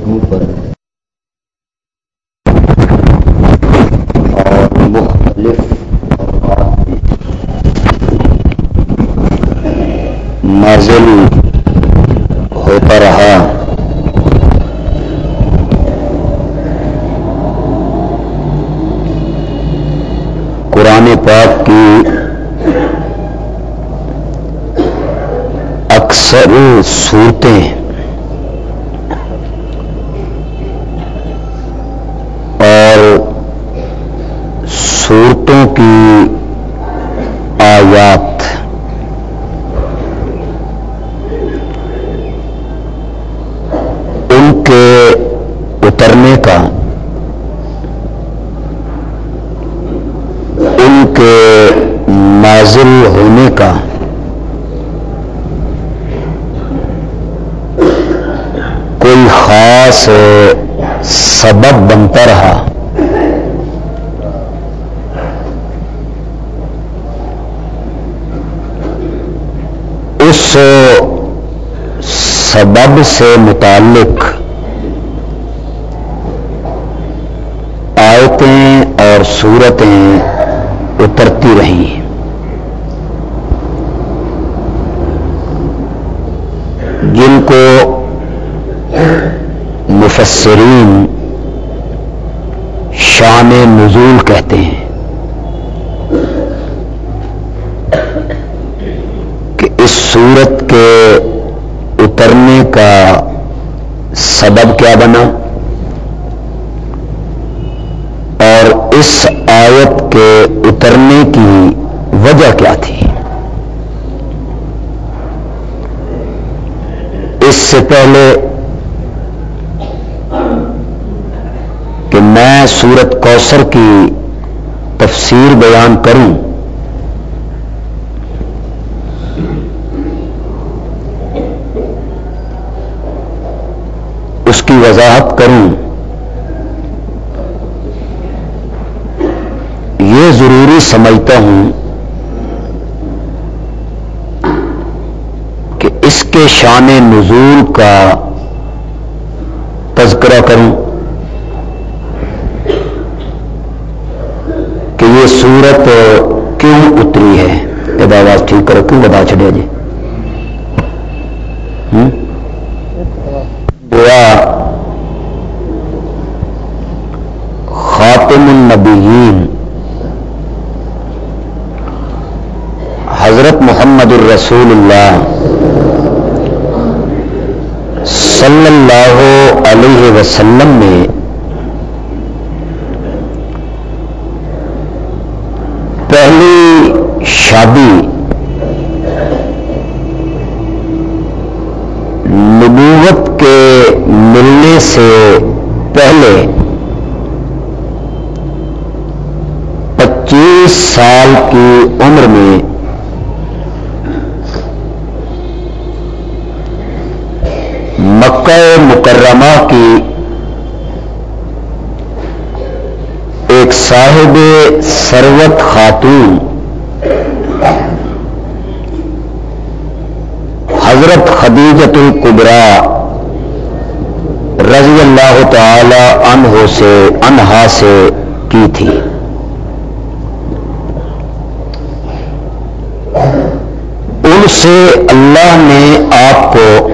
گفتگو پر اور مختلف نازل ہوتا رہا۔ قرآن پاک کی اکثر صورتیں سبب بنتا رہا۔ اس سبب سے متعلق آیتیں اور صورتیں اترتی رہی جن کو مفسرین شان نزول کہتے ہیں۔ کہ اس صورت کے اترنے کا سبب کیا بنا؟ اور اس آیت کے اترنے کی وجہ کیا تھی؟ اس سے پہلے میں سورت کوثر کی تفسیر بیان کروں۔ اس کی وضاحت کروں۔ یہ ضروری سمجھتا ہوں کہ اس کے شان نزول کا تذکرہ کروں۔ یہ سورت کیوں اتری ہے؟ یہ آواز ٹھیک کرو، کیوں بتا چڑیا جی؟ گوا خاتم النبیین، حضرت محمد الرسول اللہ صلی اللہ علیہ وسلم میں شادی نبوت کے ملنے سے پہلے پچیس سال کی عمر میں مکہ مکرمہ کی ایک صاحب سروت خاتون حضرت خدیجت القبرا رضی اللہ تعالی عنہ سے انہا سے کی تھی۔ ان سے اللہ نے آپ کو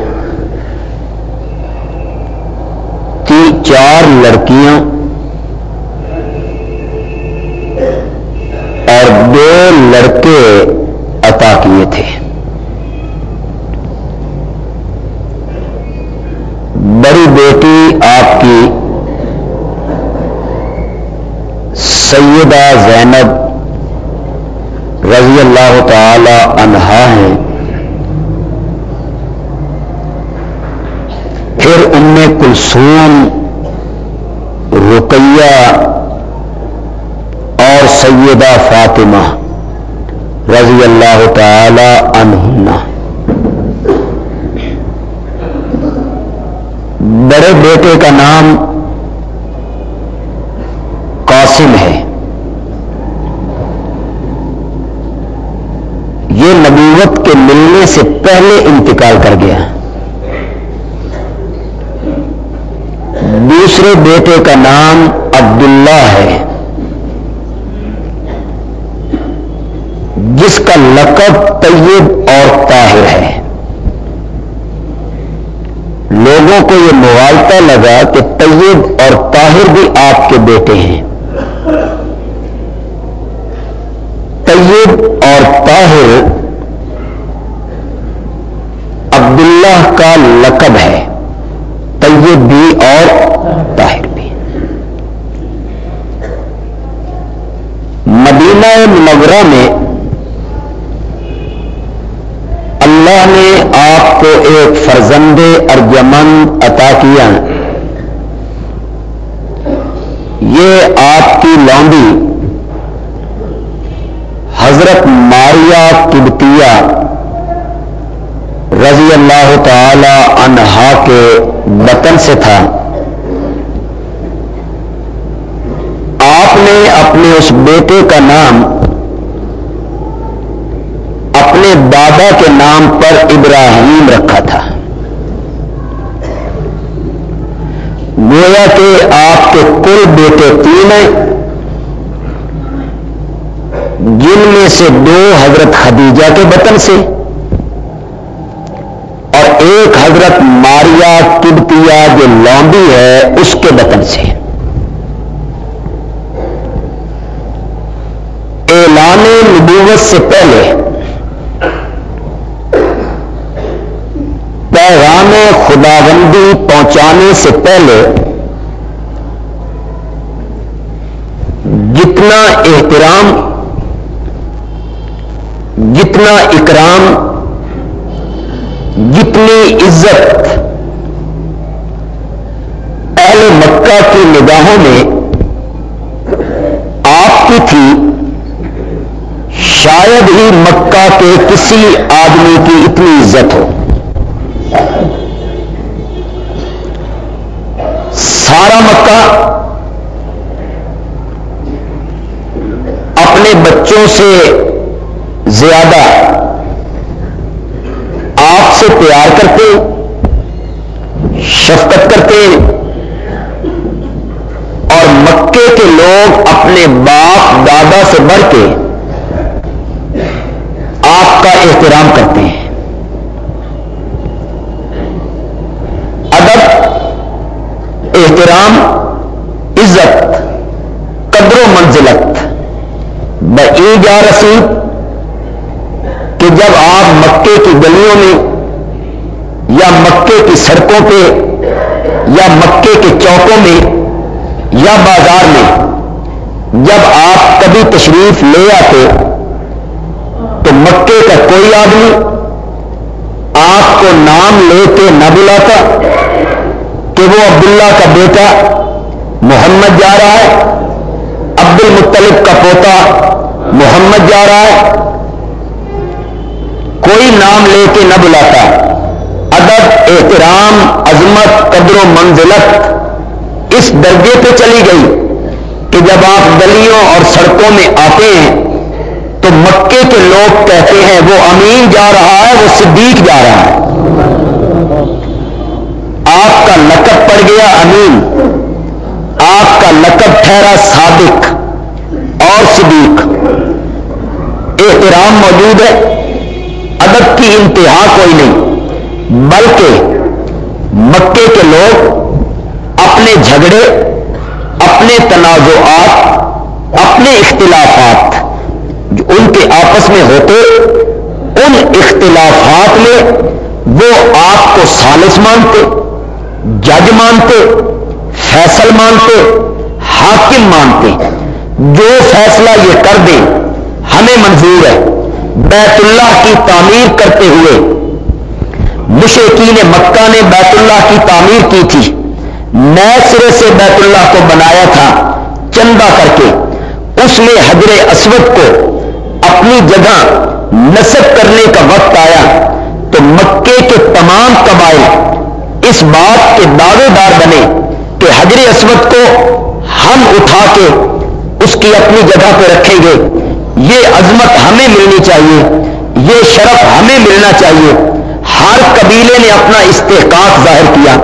تین چار لڑکیاں انداز زینب رضی اللہ تعالی عنہا ہیں پھر ان میں کلسوم رقیہ اور سیدہ فاطمہ رضی اللہ تعالی عنہ بڑے بیٹے کا نام قاسم ہے یہ نبوت کے ملنے سے پہلے انتقال کر گیا۔ میرے بیٹے کا نام عبداللہ ہے۔ جس کا لقب طیب اور طاہر ہے۔ لوگوں کو یہ موالتا لگا کہ طیب اور طاہر بھی آپ کے بیٹے ہیں طیب اور طاہر عبداللہ کا لقب ہے طیب بھی اور طاہر بھی مدینہ منورہ میں اللہ نے آپ کو ایک فرزند ارجمن عطا کیا۔ یہ آپ کی لانڈی حضرت ماریا کبتیا رضی اللہ تعالی عنہا کے وطن سے تھا آپ نے اپنے اس بیٹے کا نام اپنے دادا کے نام پر ابراہیم رکھا تھا۔ گویا کہ آپ کے کل بیٹے تین ہیں، جن میں سے دو حضرت خدیجہ کے وطن سے اور ایک حضرت ماریا کبتیا جو لانڈی ہے، اس کے وطن سے اعلان نبوت سے پہلے پیغام خداوندی پہنچانے سے پہلے جتنا احترام جتنا اکرام جتنی عزت اہل مکہ کی نگاہوں میں آپ کی تھی شاید ہی کے کسی آدمی کی اتنی عزت ہو؟ سارا مکہ اپنے بچوں سے زیادہ آپ سے پیار کرتے، شفقت کرتے اور مکے کے لوگ اپنے باپ دادا سے بڑھ کے کا احترام کرتے ہیں۔ ادب، احترام، عزت، قدر و منزلت۔ بئی جا رسید کہ جب آپ مکے کی گلیوں میں یا مکے کی سڑکوں پہ یا مکے کے چوکوں میں یا بازار میں جب آپ کبھی تشریف لے آتے کوئی آدمی آپ کو نام لے کے نہ بلاتا کہ وہ عبداللہ کا بیٹا محمد جا رہا ہے عبد المطلب کا پوتا محمد جا رہا ہے۔ کوئی نام لے کے نہ بلاتا۔ ادب، احترام، عظمت، قدر و منزلت اس درجے پہ چلی گئی کہ جب آپ گلیوں اور سڑکوں میں آتے ہیں تو مکے کے لوگ کہتے ہیں، وہ امین جا رہا ہے، وہ صدیق جا رہا ہے۔ آپ کا لقب پڑ گیا امین، آپ کا لقب ٹھہرا صادق اور صدیق۔ احترام موجود ہے، ادب کی انتہا کوئی نہیں، بلکہ مکے کے لوگ اپنے جھگڑے، اپنے تنازعات، اپنے اختلافات۔ ان کے آپس میں ہوتے، ان اختلافات میں وہ آپ کو سالس مانتے، جج مانتے، فیصل مانتے، حاکم مانتے۔ جو فیصلہ یہ کر دیں، ہمیں منظور ہے۔ بیت اللہ کی تعمیر کرتے ہوئے مشرقین مکہ نے بیت اللہ کی تعمیر کی تھی۔ نئے سرے سے بیت اللہ کو بنایا تھا، چندہ کر کے۔ اس میں حجر اسود کو اپنی جگہ نصب کرنے کا وقت آیا تو مکے کے تمام قبائل اس بات کے دعوے دار بنے کہ حجر اسود کو ہم اٹھا کے اس کی اپنی جگہ پہ رکھیں گے۔ یہ عظمت ہمیں ملنی چاہیے، یہ شرف ہمیں ملنا چاہیے۔ ہر قبیلے نے اپنا استحقاق ظاہر کیا۔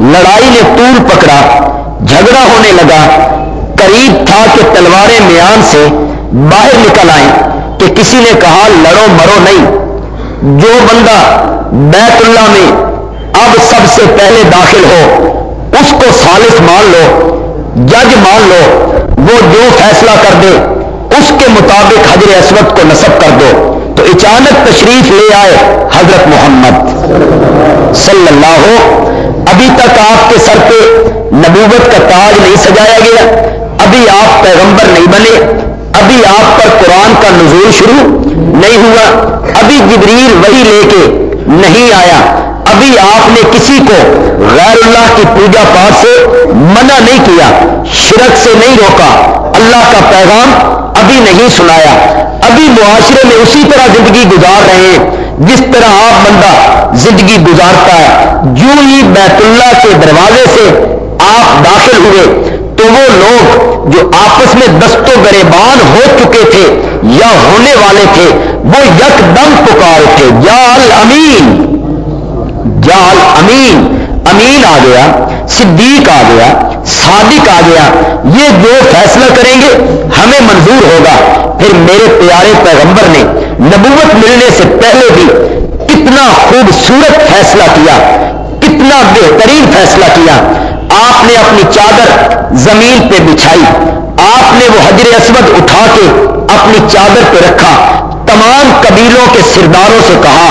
لڑائی نے طول پکڑا، جھگڑا ہونے لگا۔ قریب تھا کہ تلواریں میان سے باہر نکل آئیں۔ کہ کسی نے کہا لڑو مرو نہیں۔ جو بندہ بیت اللہ میں اب سب سے پہلے داخل ہو، اس کو سالس مان لو، جج مان لو، وہ جو فیصلہ کر دے، اس کے مطابق حضر اسود کو نصب کر دو۔ تو اچانک تشریف لے آئے حضرت محمد صلی اللہ۔ ہو ابھی تک آپ کے سر پہ نبوت کا تاج نہیں سجایا گیا، ابھی آپ پیغمبر نہیں بنے۔ ابھی آپ پر قرآن کا نزول شروع نہیں ہوا، ابھی جبریل وہی لے کے نہیں آیا، ابھی آپ نے کسی کو غیر اللہ کی پوجا پاٹ سے منع نہیں کیا، شرک سے نہیں روکا، اللہ کا پیغام ابھی نہیں سنایا۔ ابھی معاشرے میں اسی طرح زندگی گزار رہے ہیں، جس طرح آپ بندہ زندگی گزارتا ہے، جو ہی بیت اللہ کے دروازے سے آپ داخل ہوئے تو وہ لوگ جو آپس میں دستوں گریبان ہو چکے تھے یا ہونے والے تھے، وہ یک دم پکار اٹھے جال امین جال امین امین آ گیا، صدیق آ گیا، صادق آ گیا، یہ جو فیصلہ کریں گے ہمیں منظور ہوگا۔ پھر میرے پیارے پیغمبر نے نبوت ملنے سے پہلے بھی کتنا خوبصورت فیصلہ کیا، کتنا بہترین فیصلہ کیا۔ آپ نے اپنی چادر زمین پہ بچھائی۔ آپ نے وہ حجر اسود اٹھا کے اپنی چادر پہ رکھا۔ تمام قبیلوں کے سرداروں سے کہا،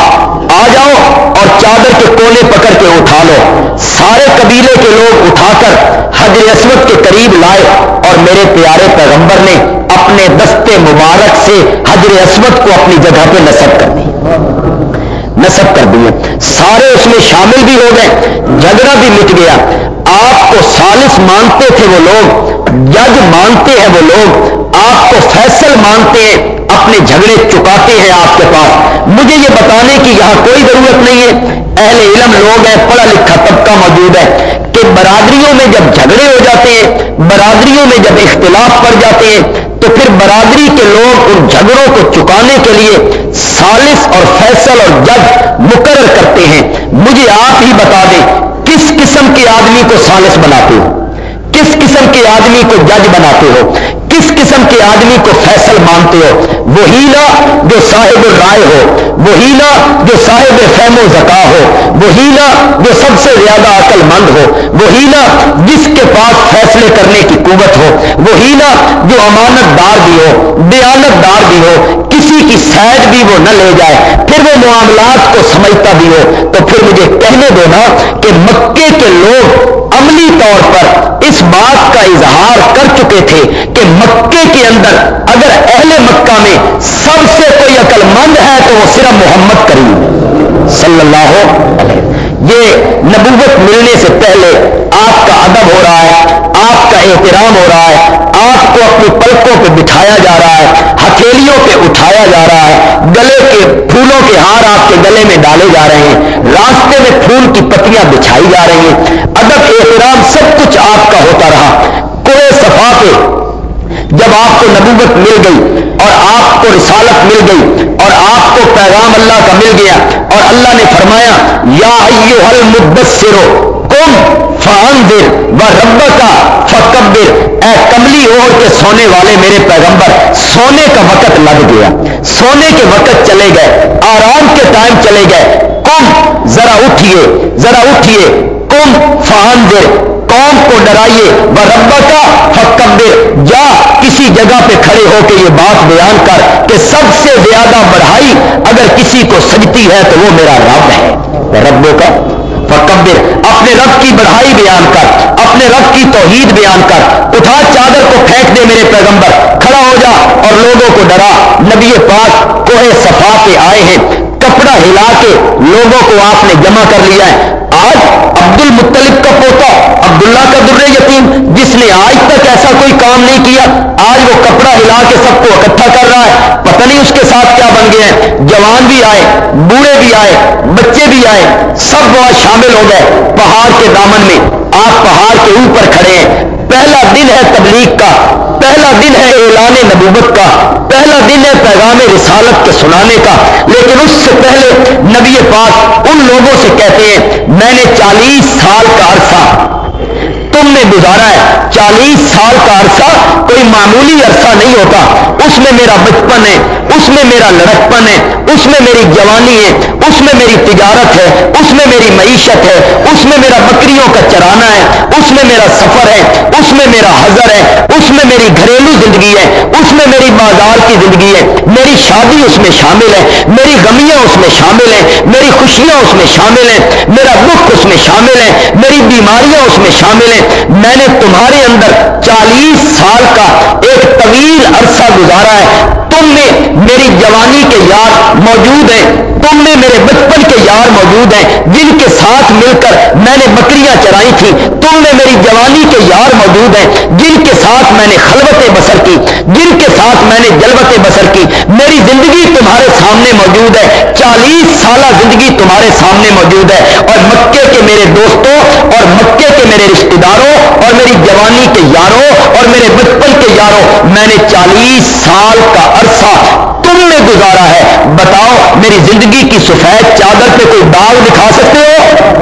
آ جاؤ اور چادر کے کونے پکڑ کے اٹھا لو۔ سارے قبیلے کے لوگ اٹھا کر حجر اسود کے قریب لائے اور میرے پیارے پیغمبر نے اپنے دستے مبارک سے حجر اسود کو اپنی جگہ پہ نصب کر دی۔ نصب کر دیے سارے اس میں شامل بھی ہو گئے، جھگڑا بھی مٹ گیا۔ آپ کو سالس مانتے تھے وہ لوگ، جج مانتے ہیں وہ لوگ۔ آپ کو فیصل مانتے ہیں، اپنے جھگڑے چکاتے ہیں آپ کے پاس۔ مجھے یہ بتانے کی یہاں کوئی ضرورت نہیں ہے۔ اہل علم لوگ ہیں، پڑھا لکھا طبقہ موجود ہے۔ کہ برادریوں میں جب جھگڑے ہو جاتے ہیں، برادریوں میں جب اختلاف پڑ جاتے ہیں تو پھر برادری کے لوگ ان جھگڑوں کو چکانے کے لیے سالس اور فیصل اور جج مقرر کرتے ہیں۔ مجھے آپ ہی بتا دیں کس قسم کے آدمی کو سالس بناتے ہو؟ کس قسم کے آدمی کو جج بناتے ہو؟ کس قسم کے آدمی کو فیصل مانتے ہو۔ وہی نا جو صاحب رائے ہو۔ وہی نا جو صاحب فہم و زکا ہو۔ وہی نا جو سب سے زیادہ عقل مند ہو۔ وہی نا جس کے پاس فیصلے کرنے کی قوت ہو۔ وہی نا جو امانت دار بھی ہو، دیانت دار بھی ہو، کسی کی سیڈ بھی وہ نہ لے جائے، پھر وہ معاملات کو سمجھتا بھی ہو۔ تو پھر مجھے کہنے دینا کہ مکے کے لوگ عملی طور پر اس بات کا اظہار کر چکے تھے کہ مکے کے اندر اگر اہل مکہ میں سب سے کوئی عقل مند ہے تو وہ صرف محمد کریم صلی اللہ علیہ یہ نبوت ملنے سے پہلے آپ کا ادب ہو رہا ہے، آپ کا احترام ہو رہا ہے، آپ کو اپنی پلکوں پہ بٹھایا جا رہا ہے، ہتھیلیوں پہ اٹھایا جا رہا ہے، گلے کے پھولوں کے ہار آپ کے گلے میں ڈالے جا رہے ہیں، راستے میں پھول کی پتیاں بچھائی جا رہی ہیں، ادب، احترام سب کچھ آپ کا ہوتا رہا کوئے صفا پہ جب آپ کو نبوت مل گئی اور آپ کو رسالت مل گئی اور آپ کو پیغام اللہ کا مل گیا اور اللہ نے فرمایا، یا مدثرو کم فان دیر و رب کا فکبر۔ اے کملی اوڑ کے سونے والے میرے پیغمبر، سونے کا وقت لگ گیا، سونے کے وقت چلے گئے، آرام کے ٹائم چلے گئے۔ کم ذرا اٹھیے ذرا اٹھیے۔ کم فان دیر قوم کو ڈرائیے وہ ربا کا فکبر، جا کسی جگہ پہ کھڑے ہو کے یہ بات بیان کر کہ سب سے زیادہ بڑھائی اگر کسی کو سجتی ہے تو وہ میرا رب ہے۔ ربوں کا فکبر، اپنے رب کی بڑھائی بیان کر، اپنے رب کی توحید بیان کر۔ اٹھا چادر کو پھینک دے میرے پیغمبر، کھڑا ہو جا اور لوگوں کو ڈرا۔ نبی پاک کوہ صفا پہ آئے ہیں، کپڑا ہلا کے لوگوں کو آپ نے جمع کر لیا ہے۔ آج عبد المطلب کا پوتا، عبداللہ کا در یتیم، جس نے آج تک ایسا کوئی کام نہیں کیا، آج وہ کپڑا ہلا کے سب کو اکٹھا کر رہا ہے۔ پتہ نہیں اس کے ساتھ کیا بن گئے ہیں۔ جوان بھی آئے، بوڑھے بھی آئے، بچے بھی آئے، سب وہاں شامل ہو گئے۔ پہاڑ کے دامن میں، آپ پہاڑ کے اوپر کھڑے ہیں۔ پہلا دن ہے تبلیغ کا، پہلا دن ہے اعلان نبوت کا، پہلا دن ہے پیغام رسالت کے سنانے کا۔ لیکن اس سے پہلے نبی پاک ان لوگوں سے کہتے ہیں، میں نے چالیس سال کا عرصہ تم تم نے گزارا ہے۔ چالیس سال کا عرصہ کوئی معمولی عرصہ نہیں ہوتا اس میں میرا بچپن ہے اس میں میرا لڑکپن ہے اس میں میری جوانی ہے اس میں میری تجارت ہے اس میں میری معیشت ہے اس میں میرا بکریوں کا چرانا ہے اس میں میرا سفر ہے اس میں میرا حضر ہے اس میں میری گھریلو زندگی ہے اس میں میری بازار کی زندگی ہے میری شادی اس میں شامل ہے میری غمیاں اس میں شامل ہیں میری خوشیاں اس میں شامل ہیں میرا دکھ اس میں شامل ہے میری بیماریاں اس میں شامل ہیں میں نے تمہارے اندر چالیس سال کا ایک طویل عرصہ گزارا ہے۔ تم میں میری جوانی کے یار موجود ہیں۔ تم میں میرے بچپن کے یار موجود ہیں۔ جن کے ساتھ مل کر میں نے بکریاں چرائی تھی تم میں میری جوانی کے یار موجود ہیں۔ جن کے ساتھ میں نے خلوتیں بسر کی۔ جن کے ساتھ میں نے جلوتیں بسر کی۔ میری زندگی تمہارے سامنے موجود ہے۔ چالیس سالہ زندگی تمہارے سامنے موجود ہے۔ اور مکے کے میرے دوستوں اور مکے کے میرے رشتے داروں اور میری جوانی کے یاروں اور میرے بچپن کے یاروں، میں نے چالیس سال کا عرصہ تم نے گزارا ہے۔ بتاؤ، میری زندگی کی سفید چادر پہ کوئی داغ دکھا سکتے ہو؟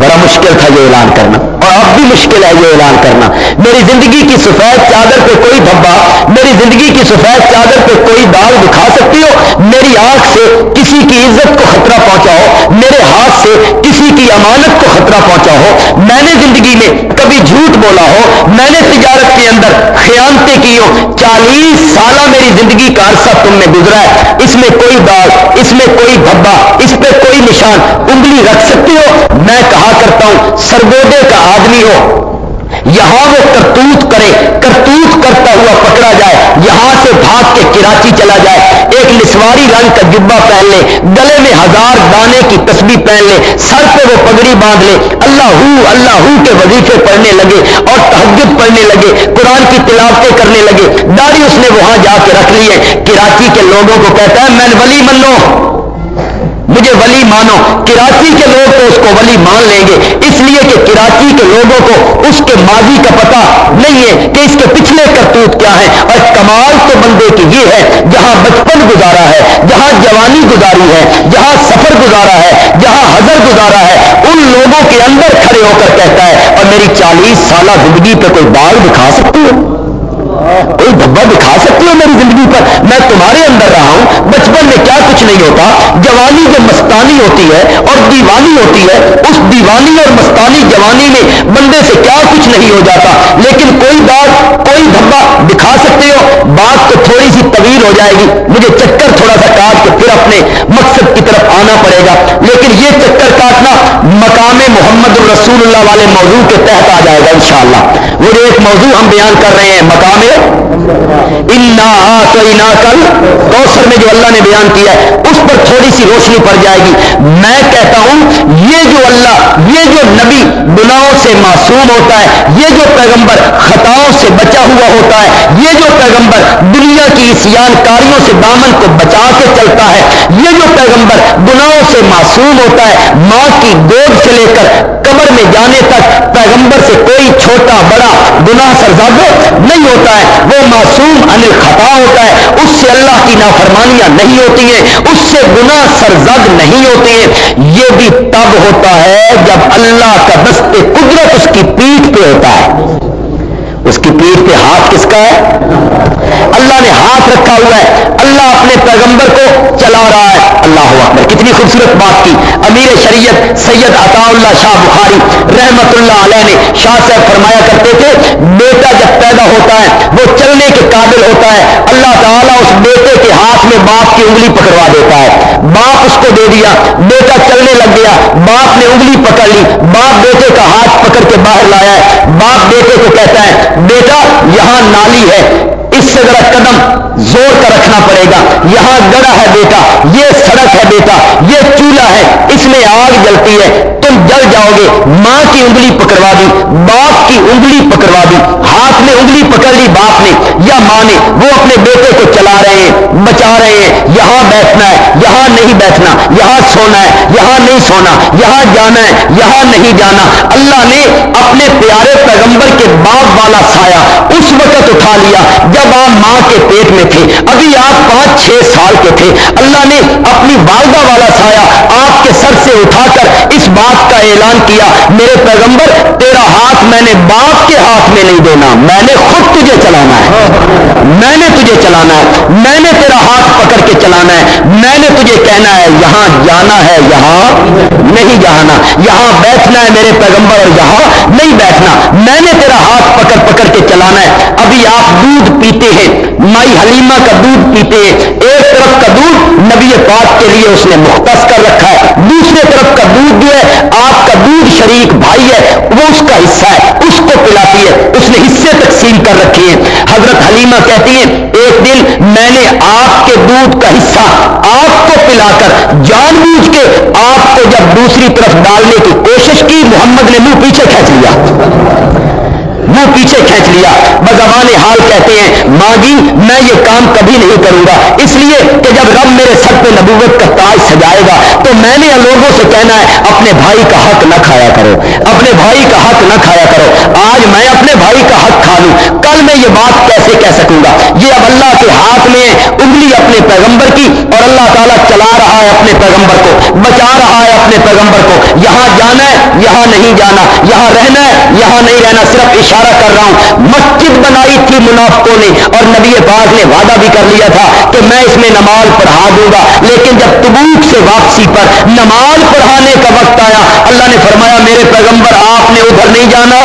بڑا مشکل تھا یہ اعلان کرنا، اور اب بھی مشکل ہے یہ اعلان کرنا۔ میری زندگی کی سفید چادر پہ کوئی دھبا، میری زندگی کی سفید چادر پہ کوئی داغ دکھا سکتی ہو؟ میری آنکھ سے کسی کی عزت کو خطرہ پہنچا ہو، میرے ہاتھ سے کسی کی امانت کو خطرہ پہنچا ہو، میں نے زندگی میں کبھی جھوٹ بولا ہو، میں نے تجارت کے اندر خیانتیں کی ہو چالیس سالہ میری زندگی کا عرصہ تم نے گزرا ہے۔ اس میں کوئی داغ اس میں کوئی دھبا اس پہ کوئی نشان، انگلی رکھ سکتی ہو؟ میں کہا کرتا ہوں، سرگودے کا آدمی ہو۔ یہاں وہ کرتوت کرے، کرتوت کرتا ہوا پکڑا جائے، یہاں سے بھاگ کے کراچی چلا جائے۔ ایک نسواری رنگ کا جبا پہن لے، گلے میں ہزار دانے کی تسبیح پہن لے، سر پہ وہ پگڑی باندھ لے۔ اللہ ہو اللہ ہو کے وظیفے پڑھنے لگے اور تحجد پڑھنے لگے، قرآن کی تلاوتیں کرنے لگے۔ داڑھی اس نے وہاں جا کے رکھ لی ہے۔ کراچی کے لوگوں کو کہتا ہے، میں ولی منو مجھے ولی مانو۔ کراچی کے لوگ تو اس کو ولی مان لیں گے۔ اس لیے کہ کراچی کے لوگوں کو اس کے ماضی کا پتا نہیں ہے کہ اس کے پچھلے کرتوت کیا ہے اور کمال تو بندے کی یہ ہے، جہاں بچپن گزارا ہے، جہاں جوانی گزاری ہے، جہاں سفر گزارا ہے، جہاں حضر گزارا ہے، ان لوگوں کے اندر کھڑے ہو کر کہتا ہے، اور میری چالیس سالہ زندگی پہ کوئی بال دکھا سکتی ہے؟ کوئی دھبا دکھا سکتی ہو میری زندگی پر؟ میں تمہارے اندر رہا ہوں، بچپن میں کیا کچھ نہیں ہوتا؟ جوانی جو مستانی ہوتی ہے اور دیوانی ہوتی ہے، اس دیوانی اور مستانی جوانی میں بندے سے کیا کچھ نہیں ہو جاتا؟ لیکن کوئی بات، کوئی دھبا دکھا سکتے ہو، بات تو تھوڑی سی طویل ہو جائے گی۔ مجھے چکر تھوڑا سا کاٹ کے پھر اپنے مقصد کی طرف آنا پڑے گا۔ لیکن یہ چکر کاٹنا مقام محمد الرسول اللہ والے موضوع کے تحت آ جائے گا انشاءاللہ۔ وہ جو ایک موضوع ہم بیان کر رہے ہیں، مقام کل کوثر میں جو اللہ نے بیان کیا ہے، اس پر تھوڑی سی روشنی پڑ جائے گی۔ میں کہتا ہوں، یہ جو اللہ، یہ جو نبی گناہوں سے معصوم ہوتا ہے، یہ جو پیغمبر خطاؤں سے بچا ہوا ہوتا ہے، یہ جو پیغمبر دنیا کی سیان کاریوں سے دامن کو بچا کے چلتا ہے، یہ جو پیغمبر گناہوں سے معصوم ہوتا ہے، ماں کی گود سے لے کر قبر میں جانے تک پیغمبر سے کوئی چھوٹا بڑا گناہ سرزاد نہیں ہوتا ہے۔ وہ معصوم، انل خطا ہوتا ہے۔ اس سے اللہ کی نافرمانیاں نہیں ہوتی ہیں۔ اس سے گناہ سرزد نہیں ہوتے ہیں۔ یہ بھی تب ہوتا ہے جب اللہ کا دست قدرت اس کی پیٹھ پہ ہوتا ہے۔ اس کی پیٹھ پہ ہاتھ کس کا ہے؟ اللہ نے ہاتھ رکھا ہوا ہے۔ اللہ اپنے پیغمبر کو چلا رہا ہے۔ اللہ اکبر کتنی خوبصورت بات کی۔ امیر شریعت سید عطا اللہ شاہ بخاری رحمت اللہ علیہ نے شاہ صاحب فرمایا کرتے تھے، بیٹا جب پیدا ہوتا ہے، وہ چلنے کے قابل ہوتا ہے۔ اللہ تعالیٰ اس بیٹے کے ہاتھ میں باپ کی انگلی پکڑوا دیتا ہے۔ باپ اس کو دے دیا۔ بیٹا چلنے لگ گیا۔ باپ نے انگلی پکڑ لی۔ باپ بیٹے کا ہاتھ پکڑ کے باہر لایا ہے۔ باپ بیٹے کو کہتا ہے، بیٹا، یہاں نالی ہے۔ سے ذرا قدم زور کا رکھنا پڑے گا۔ یہاں گڑا ہے بیٹا، یہ سڑک ہے بیٹا، یہ چولہا ہے، اس میں آگ جلتی ہے۔ تم جل جاؤ گے، ماں کی انگلی پکڑوا دی باپ کی انگلی پکڑوا دی ہاتھ میں انگلی پکڑ لی باپ نے، یا ماں نے، وہ اپنے بیٹے کو چلا رہے ہیں، بچا رہے ہیں۔ یہاں بیٹھنا ہے، یہاں نہیں بیٹھنا، یہاں سونا ہے، یہاں نہیں سونا، یہاں جانا ہے، یہاں نہیں جانا۔ اللہ نے اپنے پیارے پیغمبر کے باپ والا سایہ اس وقت اٹھا لیا، جب آپ ماں کے پیٹ میں تھے ابھی آپ پانچ چھ سال کے تھے۔ اللہ نے اپنی والدہ والا سایہ آپ کے سر سے اٹھا کر اس بات کا اعلان کیا، میرے پیغمبر، تیرا ہاتھ میں نے باپ کے ہاتھ میں نہیں دینا، میں نے خود تجھے چلانا ہے۔ میں نے تجھے چلانا ہے۔ میں نے تیرا ہاتھ پکڑ کے چلانا ہے۔ میں نے تجھے کہنا ہے، یہاں جانا ہے، یہاں نہیں جانا۔ یہاں بیٹھنا ہے میرے پیغمبر اور یہاں نہیں بیٹھنا۔ میں نے تیرا ہاتھ پکڑ پکڑ کے چلانا ہے۔ ابھی آپ دودھ پیتے ہیں مائی حلیمہ کا دودھ پیتے۔ ایک طرف کا دودھ نبی پاک کے لیے اس نے مختص کر رکھا ہے۔ دوسرے طرف کا دودھ جو ہے، آپ کا دودھ شریک بھائی ہے، وہ اس کا حصہ ہے، اس کو پلاتی ہے، اس نے حصے تقسیم کر رکھے ہیں۔ حضرت حلیمہ کہتی ہیں، ایک دن میں نے آپ کے دودھ کا حصہ آپ کو پلا کر، جان بوجھ کے آپ کو جب دوسری طرف ڈالنے کی کوشش کی، محمد نے منہ پیچھے کھینچ لیا۔ وہ پیچھے کھینچ لیا۔ بزبان حال کہتے ہیں ماں میں یہ کام کبھی نہیں کروں گا۔ اس لیے کہ جب رب میرے سر پہ نبوت کا تاج سجائے گا، تو میں نے لوگوں سے کہنا ہے، اپنے بھائی کا حق نہ کھایا کرو۔ اپنے بھائی کا حق نہ کھایا کرو۔ آج میں اپنے بھائی کا حق کھا لوں۔ کل میں یہ بات کیسے کہہ سکوں گا؟ یہ اب اللہ کے ہاتھ میں انگلی اپنے پیغمبر کی اور اللہ تعالیٰ چلا رہا ہے اپنے پیغمبر کو۔ بچا رہا ہے اپنے پیغمبر کو۔ یہاں جانا ہے، یہاں نہیں جانا۔ یہاں رہنا ہے، یہاں نہیں رہنا۔ صرف اشارہ اشارہ کر رہا ہوں۔ مسجد بنائی تھی منافقوں نے اور نبی پاک نے وعدہ بھی کر لیا تھا کہ میں اس میں نماز پڑھا دوں گا۔ لیکن جب تبوک سے واپسی پر نماز پڑھانے کا وقت آیا، اللہ نے فرمایا، میرے پیغمبر، آپ نے ادھر نہیں جانا۔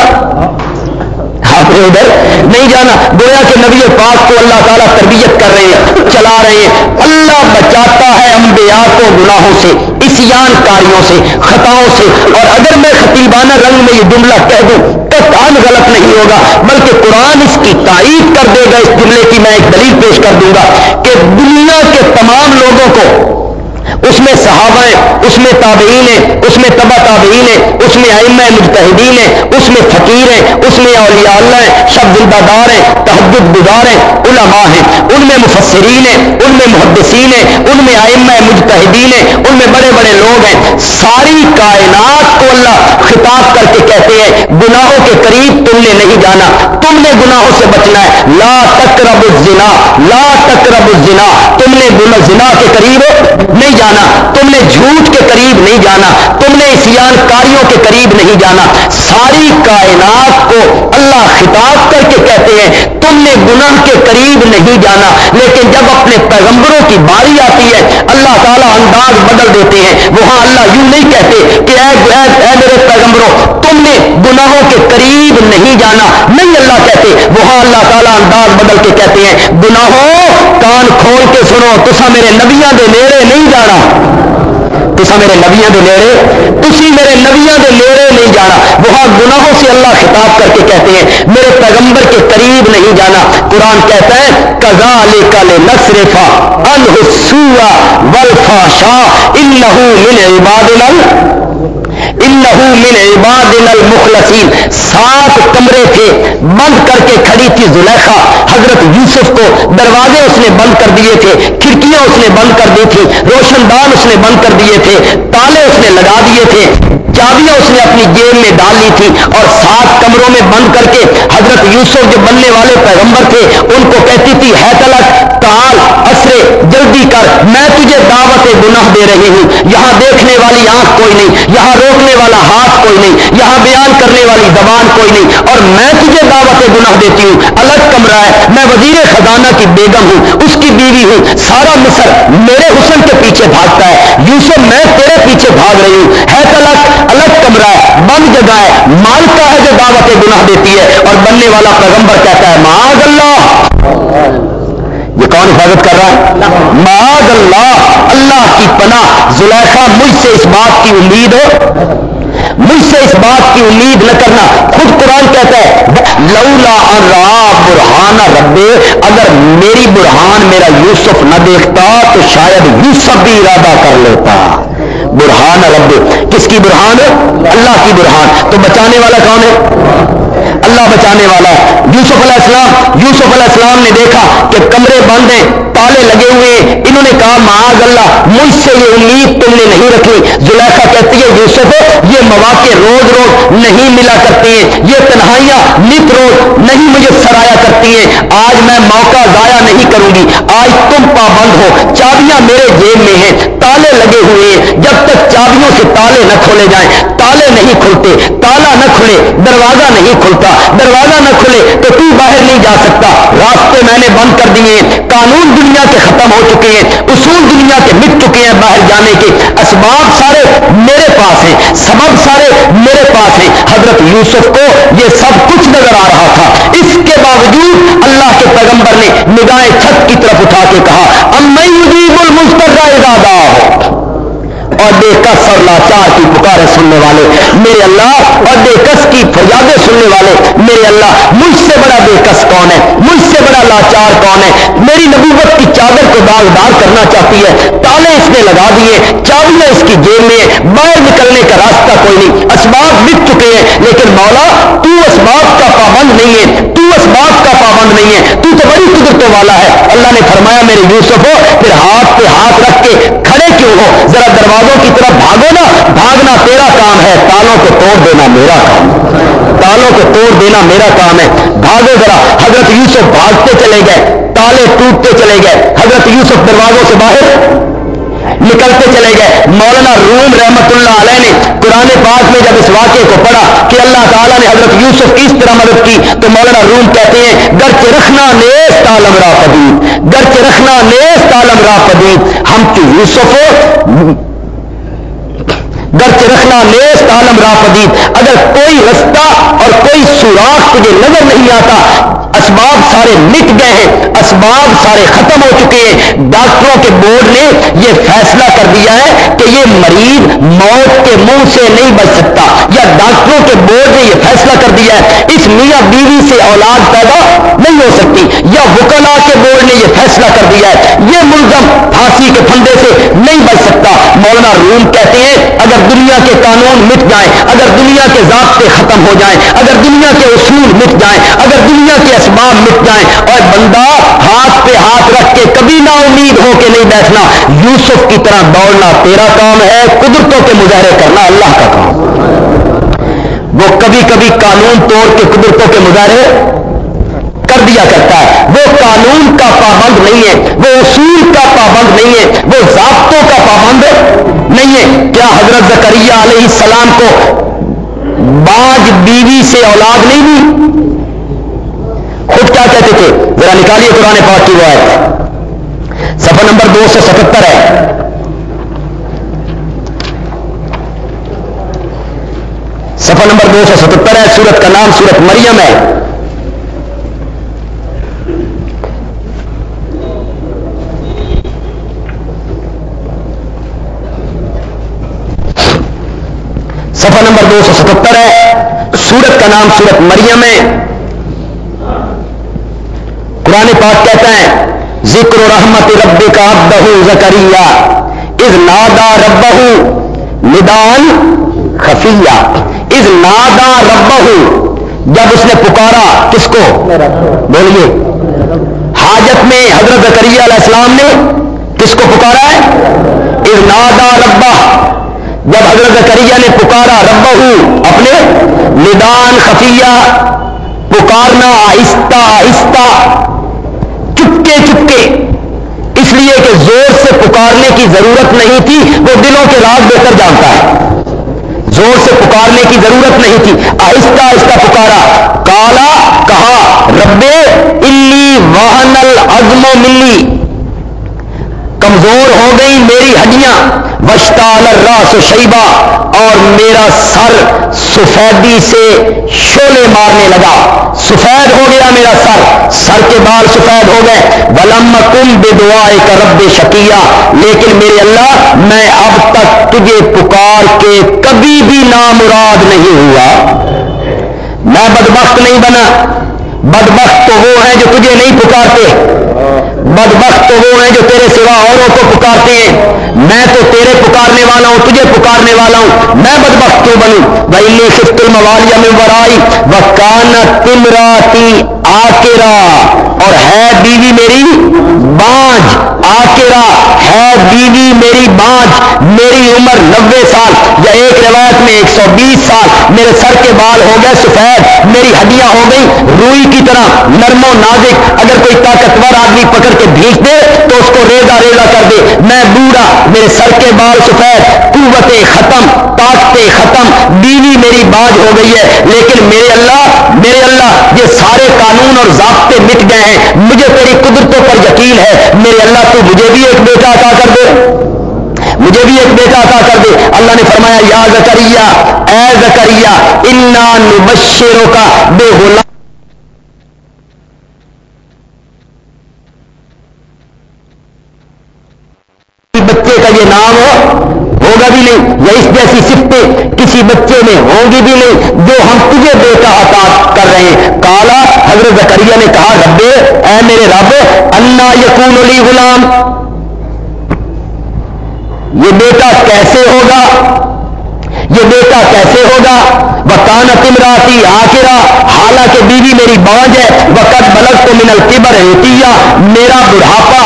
آپ نے ادھر نہیں جانا۔ گویا کہ نبی پاک کو اللہ تعالیٰ تربیت کر رہے ہیں چلا رہے ہیں۔ اللہ بچاتا ہے انبیاء کو گناہوں سے اسیان کاریوں سے، خطاؤں سے۔ اور اگر میں خطیبانہ رنگ میں یہ جملہ کہہ دوں تو غلط نہیں ہوگا، بلکہ قرآن اس کی تائید کر دے گا، اس جملے کی میں ایک دلیل پیش کر دوں گا کہ دنیا کے تمام لوگوں کو اس میں صحابہ ہیں، اس میں تابعین ہیں، اس میں تبا تابعین ہیں، اس میں ائمہ مجتہدین ہیں، اس میں فقیر ہیں، اس میں اولیاء اللہ ہیں، شب زندہ دار ہیں تحدد گزار ہیں، علماء ہیں، ان میں مفسرین ہیں، ان میں محدثین ہیں، ان میں ائمہ مجتہدین ہیں، ان میں بڑے بڑے لوگ ہیں۔ ساری کائنات کو اللہ خطاب کر کے کہتے ہیں، گناہوں کے قریب تم نے نہیں جانا، تم نے گناہوں سے بچنا ہے۔ لا تقرب الزنا، لا تقرب الزنا، تم نے زنا کے قریب نہیں جانا، تم نے جھوٹ کے قریب نہیں جانا، تم نے اسیان کاریوں کے قریب نہیں جانا۔ ساری کائنات کو اللہ خطاب کر کے کہتے ہیں، تم نے گناہ کے قریب نہیں جانا۔ لیکن جب اپنے پیغمبروں کی باری آتی ہے، اللہ تعالیٰ انداز بدل دیتے ہیں۔ وہاں اللہ یوں نہیں کہتے کہ اے اے میرے پیغمبروں، تم نے گناہوں کے قریب نہیں جانا۔ نہیں اللہ کہتے، وہاں اللہ تعالیٰ انداز بدل کے کہتے ہیں، گناہوں کان کھول کے سنو تصا میرے نبیاں دے نیڑے نہیں جانا تسا میرے نبیاں دے نیڑے تسی میرے نبیاں دے نیڑے نہیں جانا وہاں گناہوں سے اللہ خطاب کر کے کہتے ہیں میرے پیغمبر کے قریب نہیں جانا قرآن کہتا ہے کزا لے کل نصرفا الحسوا ولفا شاہ ان من عباد من عبادنا المخلصین۔ سات کمرے تھے، بند کر کے کھڑی تھی زلیخا۔ حضرت یوسف کو دروازے اس نے بند کر دیے تھے، کھڑکیاں اس نے بند کر دی تھی روشن دان اس نے بند کر دیے تھے، تالے اس نے لگا دیے تھے۔ چابیاں اس نے اپنی جیب میں ڈال لی تھی اور سات کمروں میں بند کر کے حضرت یوسف جو بننے والے پیغمبر تھے، ان کو کہتی تھی، ہے تلک تال اسرے جلدی کر، میں تجھے دعوت گناہ دے رہی ہوں۔ یہاں دیکھنے والی آنکھ کوئی نہیں، یہاں روکنے والا ہاتھ کوئی نہیں، یہاں بیان کرنے والی زبان کوئی نہیں۔ اور میں تجھے دعوت گناہ دیتی ہوں، الگ کمرہ ہے، میں وزیر خزانہ کی بیگم ہوں، اس کی بیوی ہوں۔ سارا مصر میرے حسن کے پیچھے بھاگتا ہے۔ یوسف، میں تیرے پیچھے بھاگ رہی ہوں۔ ہے تلک الگ کمرہ ہے، بند جگہ ہے مالکا ہے جو دعوت گناہ دیتی ہے اور بننے والا پیغمبر کہتا ہے معاذ اللہ یہ کون حفاظت کر رہا ہے؟ معاذ اللہ اللہ کی پناہ، زلیخا، مجھ سے اس بات کی امید ہو۔ مجھ سے اس بات کی امید نہ کرنا۔ خود قرآن کہتا ہے، لولا برہان ربے اگر میری برہان میرا یوسف نہ دیکھتا تو شاید یوسف بھی ارادہ کر لیتا۔ برہان رب. کس کی برہان اللہ کی برہان. تو بچانے والا کون ہے؟ اللہ بچانے والا ہے۔ یوسف علیہ السلام، یوسف علیہ السلام نے دیکھا کہ کمرے بند ہیں تالے لگے ہوئے ہیں۔ انہوں نے کہا، معاذ اللہ، مجھ سے یہ امید تم نے نہیں رکھی۔ زلیخا کہتی ہے، یوسف، یہ مواقع روز روز نہیں ملا کرتے ہیں۔ یہ تنہائیاں نت روز نہیں مجھے سرایا کرتی ہیں۔ آج میں موقع ضائع نہیں کروں گی۔ آج تم پابند ہو۔ چابیاں میرے جیب میں ہیں۔ تالے لگے ہوئے ہیں۔ جب تک تک چابیوں سے تالے نہ کھولے جائیں، تالے نہیں کھلتے۔ تالا نہ کھلے، دروازہ نہیں کھلتا، دروازہ نہ کھلے تو تو باہر نہیں جا سکتا۔ راستے میں نے بند کر دیے، قانون دنیا کے ختم ہو چکے ہیں، اصول دنیا کے مٹ چکے ہیں باہر جانے کے۔ اسباب سارے میرے پاس ہیں، سبب سارے میرے پاس ہیں۔ حضرت یوسف کو یہ سب کچھ نظر آ رہا تھا۔ اس کے باوجود اللہ کے پیغمبر نے نگاہیں چھت کی طرف اٹھا کے کہا اب میں مستقبل ادا ارادہ اور بے کس اور لاچار کی پکارے سننے والے۔ میرے اللہ اور بے کس کی فریادیں سننے والے۔ میرے اللہ، مجھ سے بڑا بے کس کون ہے؟ مجھ سے بڑا لاچار کون ہے؟ میری نبوت کی چادر کو داغدار کرنا چاہتی ہے، تالے اس نے لگا دیے، چابیاں اس کی جیب میں باہر نکلنے کا راستہ کوئی نہیں۔ اسباب مٹ چکے ہیں، لیکن مولا، تو اسباب کا پابند نہیں ہے، تو اسباب کا پابند نہیں ہے۔ تو تو بڑی قدرتوں والا ہے۔ اللہ نے فرمایا، میرے یوسف ہو پھر ہاتھ پہ ہاتھ رکھ کے کھڑے کیوں ہو؟ ذرا دروازوں کی طرف بھاگو نا۔ بھاگنا تیرا کام ہے، تالوں کو توڑ دینا میرا کام۔ تالوں کو توڑ دینا میرا کام ہے۔ بھاگو ذرا، حضرت یوسف بھاگتے چلے گئے، تالے ٹوٹتے چلے گئے، حضرت یوسف دروازوں سے باہر نکلتے چلے گئے۔ مولانا روم رحمت اللہ علیہ نے قرآن پاک میں جب اس واقعے کو پڑھا کہ اللہ تعالیٰ نے حضرت یوسف کی اس طرح مدد کی، تو مولانا روم کہتے ہیں گرچ رکھنا نیس تالم را پدید گرچ رکھنا نیس تالم را پدید ہم تو یوسف گرچ رکھنا نیس تالم را پدید اگر کوئی رستہ اور کوئی سوراخ تجھے نظر نہیں آتا اسباب سارے مٹ گئے ہیں، اسباب سارے ختم ہو چکے ہیں۔ ڈاکٹروں کے بورڈ نے یہ فیصلہ کر دیا ہے کہ یہ مریض موت کے منہ سے نہیں بچ سکتا۔ یا ڈاکٹروں کے بورڈ نے یہ فیصلہ کر دیا ہے، اس میاں بیوی سے اولاد پیدا نہیں ہو سکتی۔ یا وکلا کے بورڈ نے یہ فیصلہ کر دیا ہے، یہ ملزم پھانسی کے پھندے سے نہیں بچ سکتا۔ مولانا روم کہتے ہیں، اگر دنیا کے قانون مٹ جائیں، اگر دنیا کے ضابطے ختم ہو جائیں، اگر دنیا کے اصول مٹ جائیں، اگر دنیا کے اسباب مٹ جائیں اور بندہ ہاتھ پہ ہاتھ رکھ کے کبھی نہ امید ہو کے نہیں بیٹھنا۔ یوسف کی طرح دوڑنا تیرا کام ہے، قدرتوں کے مظاہرے کرنا اللہ کا کام۔ وہ کبھی کبھی قانون توڑ کے قدرتوں کے مظاہرے کر دیا کرتا ہے۔ وہ قانون کا پابند نہیں ہے، وہ اصول کا پابند نہیں ہے، وہ ضابطوں کا پابند نہیں ہے۔ کیا حضرت زکریہ علیہ السلام کو باج بیوی سے اولاد نہیں دی خود کیا کہتے تھے؟ ذرا نکالیے قرآن پاک کی روایت سفر نمبر دو سو ستہتر ہے۔ سفر نمبر دو سو ستہتر ہے۔ سورت کا نام سورت مریم ہے۔ سفر نمبر دو سو ستہتر ہے۔ سورت کا نام سورت مریم ہے۔ قرآن پاک کہتا ہے، ذکر و رحمت رب کا بہو زکریہ از نادا رب ندان خفیہ۔ از نادا رب جب اس نے پکارا، کس کو؟ بولیے۔ حاجت میں حضرت زکریہ علیہ السلام نے کس کو پکارا ہے؟ از نادا ربا جب حضرت زکریہ نے پکارا رب اپنے ندان خفیہ، پکارنا آہستہ آہستہ۔ چپکے چپکے اس لیے کہ زور سے پکارنے کی ضرورت نہیں تھی، وہ دلوں کے راز بہتر جانتا ہے۔ زور سے پکارنے کی ضرورت نہیں تھی۔ آہستہ آہستہ پکارا۔ کالا کہا، ربے الی واہن العزم و ملی۔ کمزور ہو گئی میری ہڈیاں۔ وشتال راس شیبہ اور میرا سر سفیدی سے شولے مارنے لگا۔ سفید ہو گیا میرا سر۔ سر کے بال سفید ہو گئے۔ ولم کم بے دعائے کا رب شکیہ لیکن میرے اللہ، میں اب تک تجھے پکار کے کبھی بھی نامراد نہیں ہوا۔ میں بدبخت نہیں بنا۔ بدبخت تو وہ ہیں جو تجھے نہیں پکارتے۔ بدبخت تو وہ ہیں جو تیرے سوا اوروں کو پکارتے ہیں۔ میں تو تیرے پکارنے والا ہوں، تجھے پکارنے والا ہوں۔ میں بدبخت کیوں بنوں؟ بھائی خفت الموالیہ میں ورائی وہ کان تمراتی آکرا اور ہے بیوی میری بانج۔ آکرا ہے بیوی میری بانج، میری عمر نبے سال یا ایک روایت میں ایک سو بیس سال، میرے سر کے بال ہو گئے سفید، میری ہڈیاں ہو گئی روئی کی طرح نرم و نازک۔ اگر کوئی طاقتور آدمی پکڑ کے بھیج دے تو اس کو ریزا ریزا کر دے۔ میں بوڑھا، میرے سر کے بال سفید قوتیں ختم طاقتیں ختم۔ بیوی میری باز ہو گئی ہے، لیکن میرے اللہ میرے اللہ، یہ سارے قانون اور ضابطے مٹ گئے ہیں۔ مجھے تیری قدرتوں پر یقین ہے، میرے اللہ تو مجھے بھی ایک بیٹا عطا کر دے۔ مجھے بھی ایک بیٹا عطا کر دے۔ اللہ نے فرمایا، یا زکریہ اے زکریہ انا نبشروں کا بے غلام بچے کا یہ نام ہوگا بھی نہیں یا اس جیسی سفتیں کسی بچے میں ہوں گی بھی نہیں جو ہم تجھے بیٹا عطا کر رہے ہیں۔ کالا حضرت زکریہ نے کہا رب اے میرے رب، انا یقون علی غلام۔ یہ بیٹا کیسے ہوگا؟ یہ بیٹا کیسے ہوگا؟ وکان تمراتی آخرا حالانکہ بیوی میری بانج ہے وقت بلک تو من القبر ریتیا میرا بڑھاپا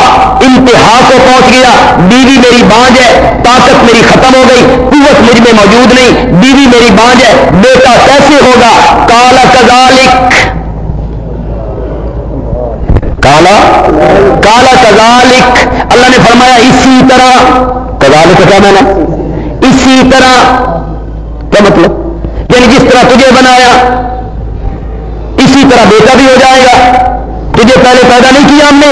انتہا کو پہنچ گیا، بیوی میری بانج ہے، طاقت میری ختم ہو گئی، قوت مجھ میں موجود نہیں، بیوی میری بانج ہے، بیٹا کیسے ہوگا؟ کالا کزالک کالا کالا کزالک اللہ نے فرمایا اسی طرح کزالک کیا میں نے؟ اسی طرح کیا مطلب؟ یعنی جس طرح تجھے بنایا، اسی طرح بیٹا بھی ہو جائے گا۔ تجھے پہلے پیدا نہیں کیا ہم نے،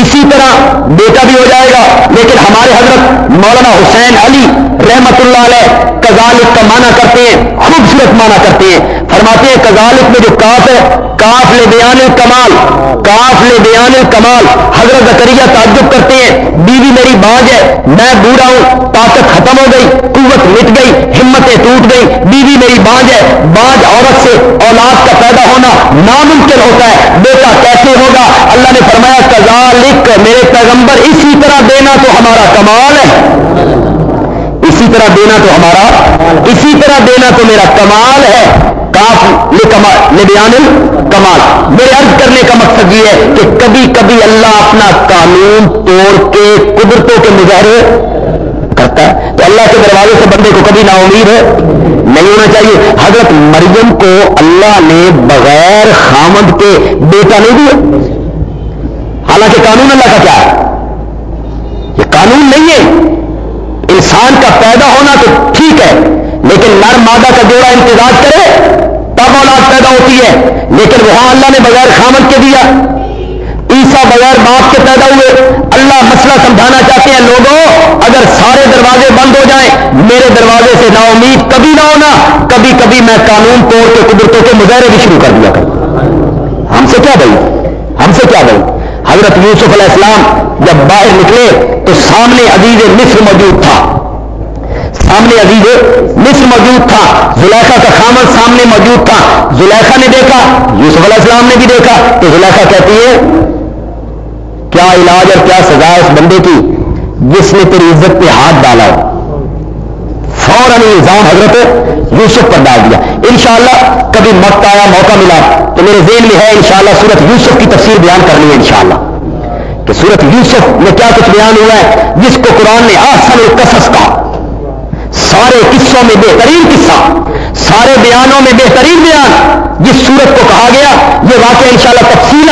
اسی طرح بیٹا بھی ہو جائے گا۔ لیکن ہمارے حضرت مولانا حسین علی رحمت اللہ علیہ کزالک کا معنی کرتے ہیں، خوبصورت معنی کرتے ہیں۔ فرماتے ہیں کزالک میں جو کاف ہے، کاف لے بیان کمال، کاف لے بیان کمال۔ حضرت زکریہ تعجب کرتے ہیں، بیوی میری باز ہے، میں بوڑھا ہوں، طاقت ختم ہو گئی، قوت مٹ گئی۔ ہمتیں ٹوٹ گئی۔ بیوی میری باز ہے۔ باز عورت سے اولاد کا پیدا ہونا ناممکن ہوتا ہے۔ بیٹا کیسے ہوگا؟ اللہ نے فرمایا کزالک میرے پیغمبر، اسی طرح دینا تو ہمارا کمال ہے۔ اسی طرح دینا تو ہمارا، اسی طرح دینا تو میرا کمال ہے۔ بیان کمال۔ میرے عرض کرنے کا مقصد یہ ہے کہ کبھی کبھی اللہ اپنا قانون توڑ کے، قدرتوں کے مظاہرے کرتا ہے۔ تو اللہ کے دروازے سے بندے کو کبھی نا امید ہے؟ نہیں ہونا چاہیے۔ حضرت مریم کو اللہ نے بغیر خامد کے بیٹا نہیں دیا۔ حالانکہ قانون اللہ کا کیا ہے؟ یہ قانون نہیں ہے۔ انسان کا پیدا ہونا تو ٹھیک ہے، لیکن نر مادہ کا جوڑا امتزاج کرے، تب اولاد پیدا ہوتی ہے۔ لیکن وہاں اللہ نے بغیر خامد کے دیا۔ عیسا بغیر باپ کے پیدا ہوئے۔ اللہ مسئلہ سمجھانا چاہتے ہیں لوگوں، اگر سارے دروازے بند ہو جائیں، میرے دروازے سے نا امید کبھی نہ ہونا، کبھی کبھی میں قانون توڑ کے، قدرتوں کے مظاہرے بھی شروع کر دیا کروں۔ ہم سے کیا بھائی؟ ہم سے کیا بھائی؟ حضرت یوسف علیہ السلام جب باہر نکلے تو سامنے عزیز مصر موجود تھا۔ سامنے عزیز مصر موجود تھا۔ زلیخا کا خامد سامنے موجود تھا۔ زلیخا نے دیکھا، یوسف علیہ السلام نے بھی دیکھا۔ تو زلیخا کہتی ہے کیا علاج اور کیا سزا اس بندے کی جس نے تیری عزت پہ ہاتھ ڈالا ہو؟ فوراً الزام حضرت یوسف پر ڈال دیا۔ انشاءاللہ کبھی وقت آیا، موقع ملا تو میرے ذہن میں ہے انشاءاللہ سورت یوسف کی تفسیر بیان کرنی ہے انشاءاللہ۔ کہ سورت یوسف میں کیا کچھ بیان ہوا ہے؟ جس کو قرآن نے آسن القصص کہا۔ سارے قصوں میں بہترین قصہ، سارے بیانوں میں بہترین بیان جس سورت کو کہا گیا، یہ واقعہ انشاءاللہ شاء تفصیل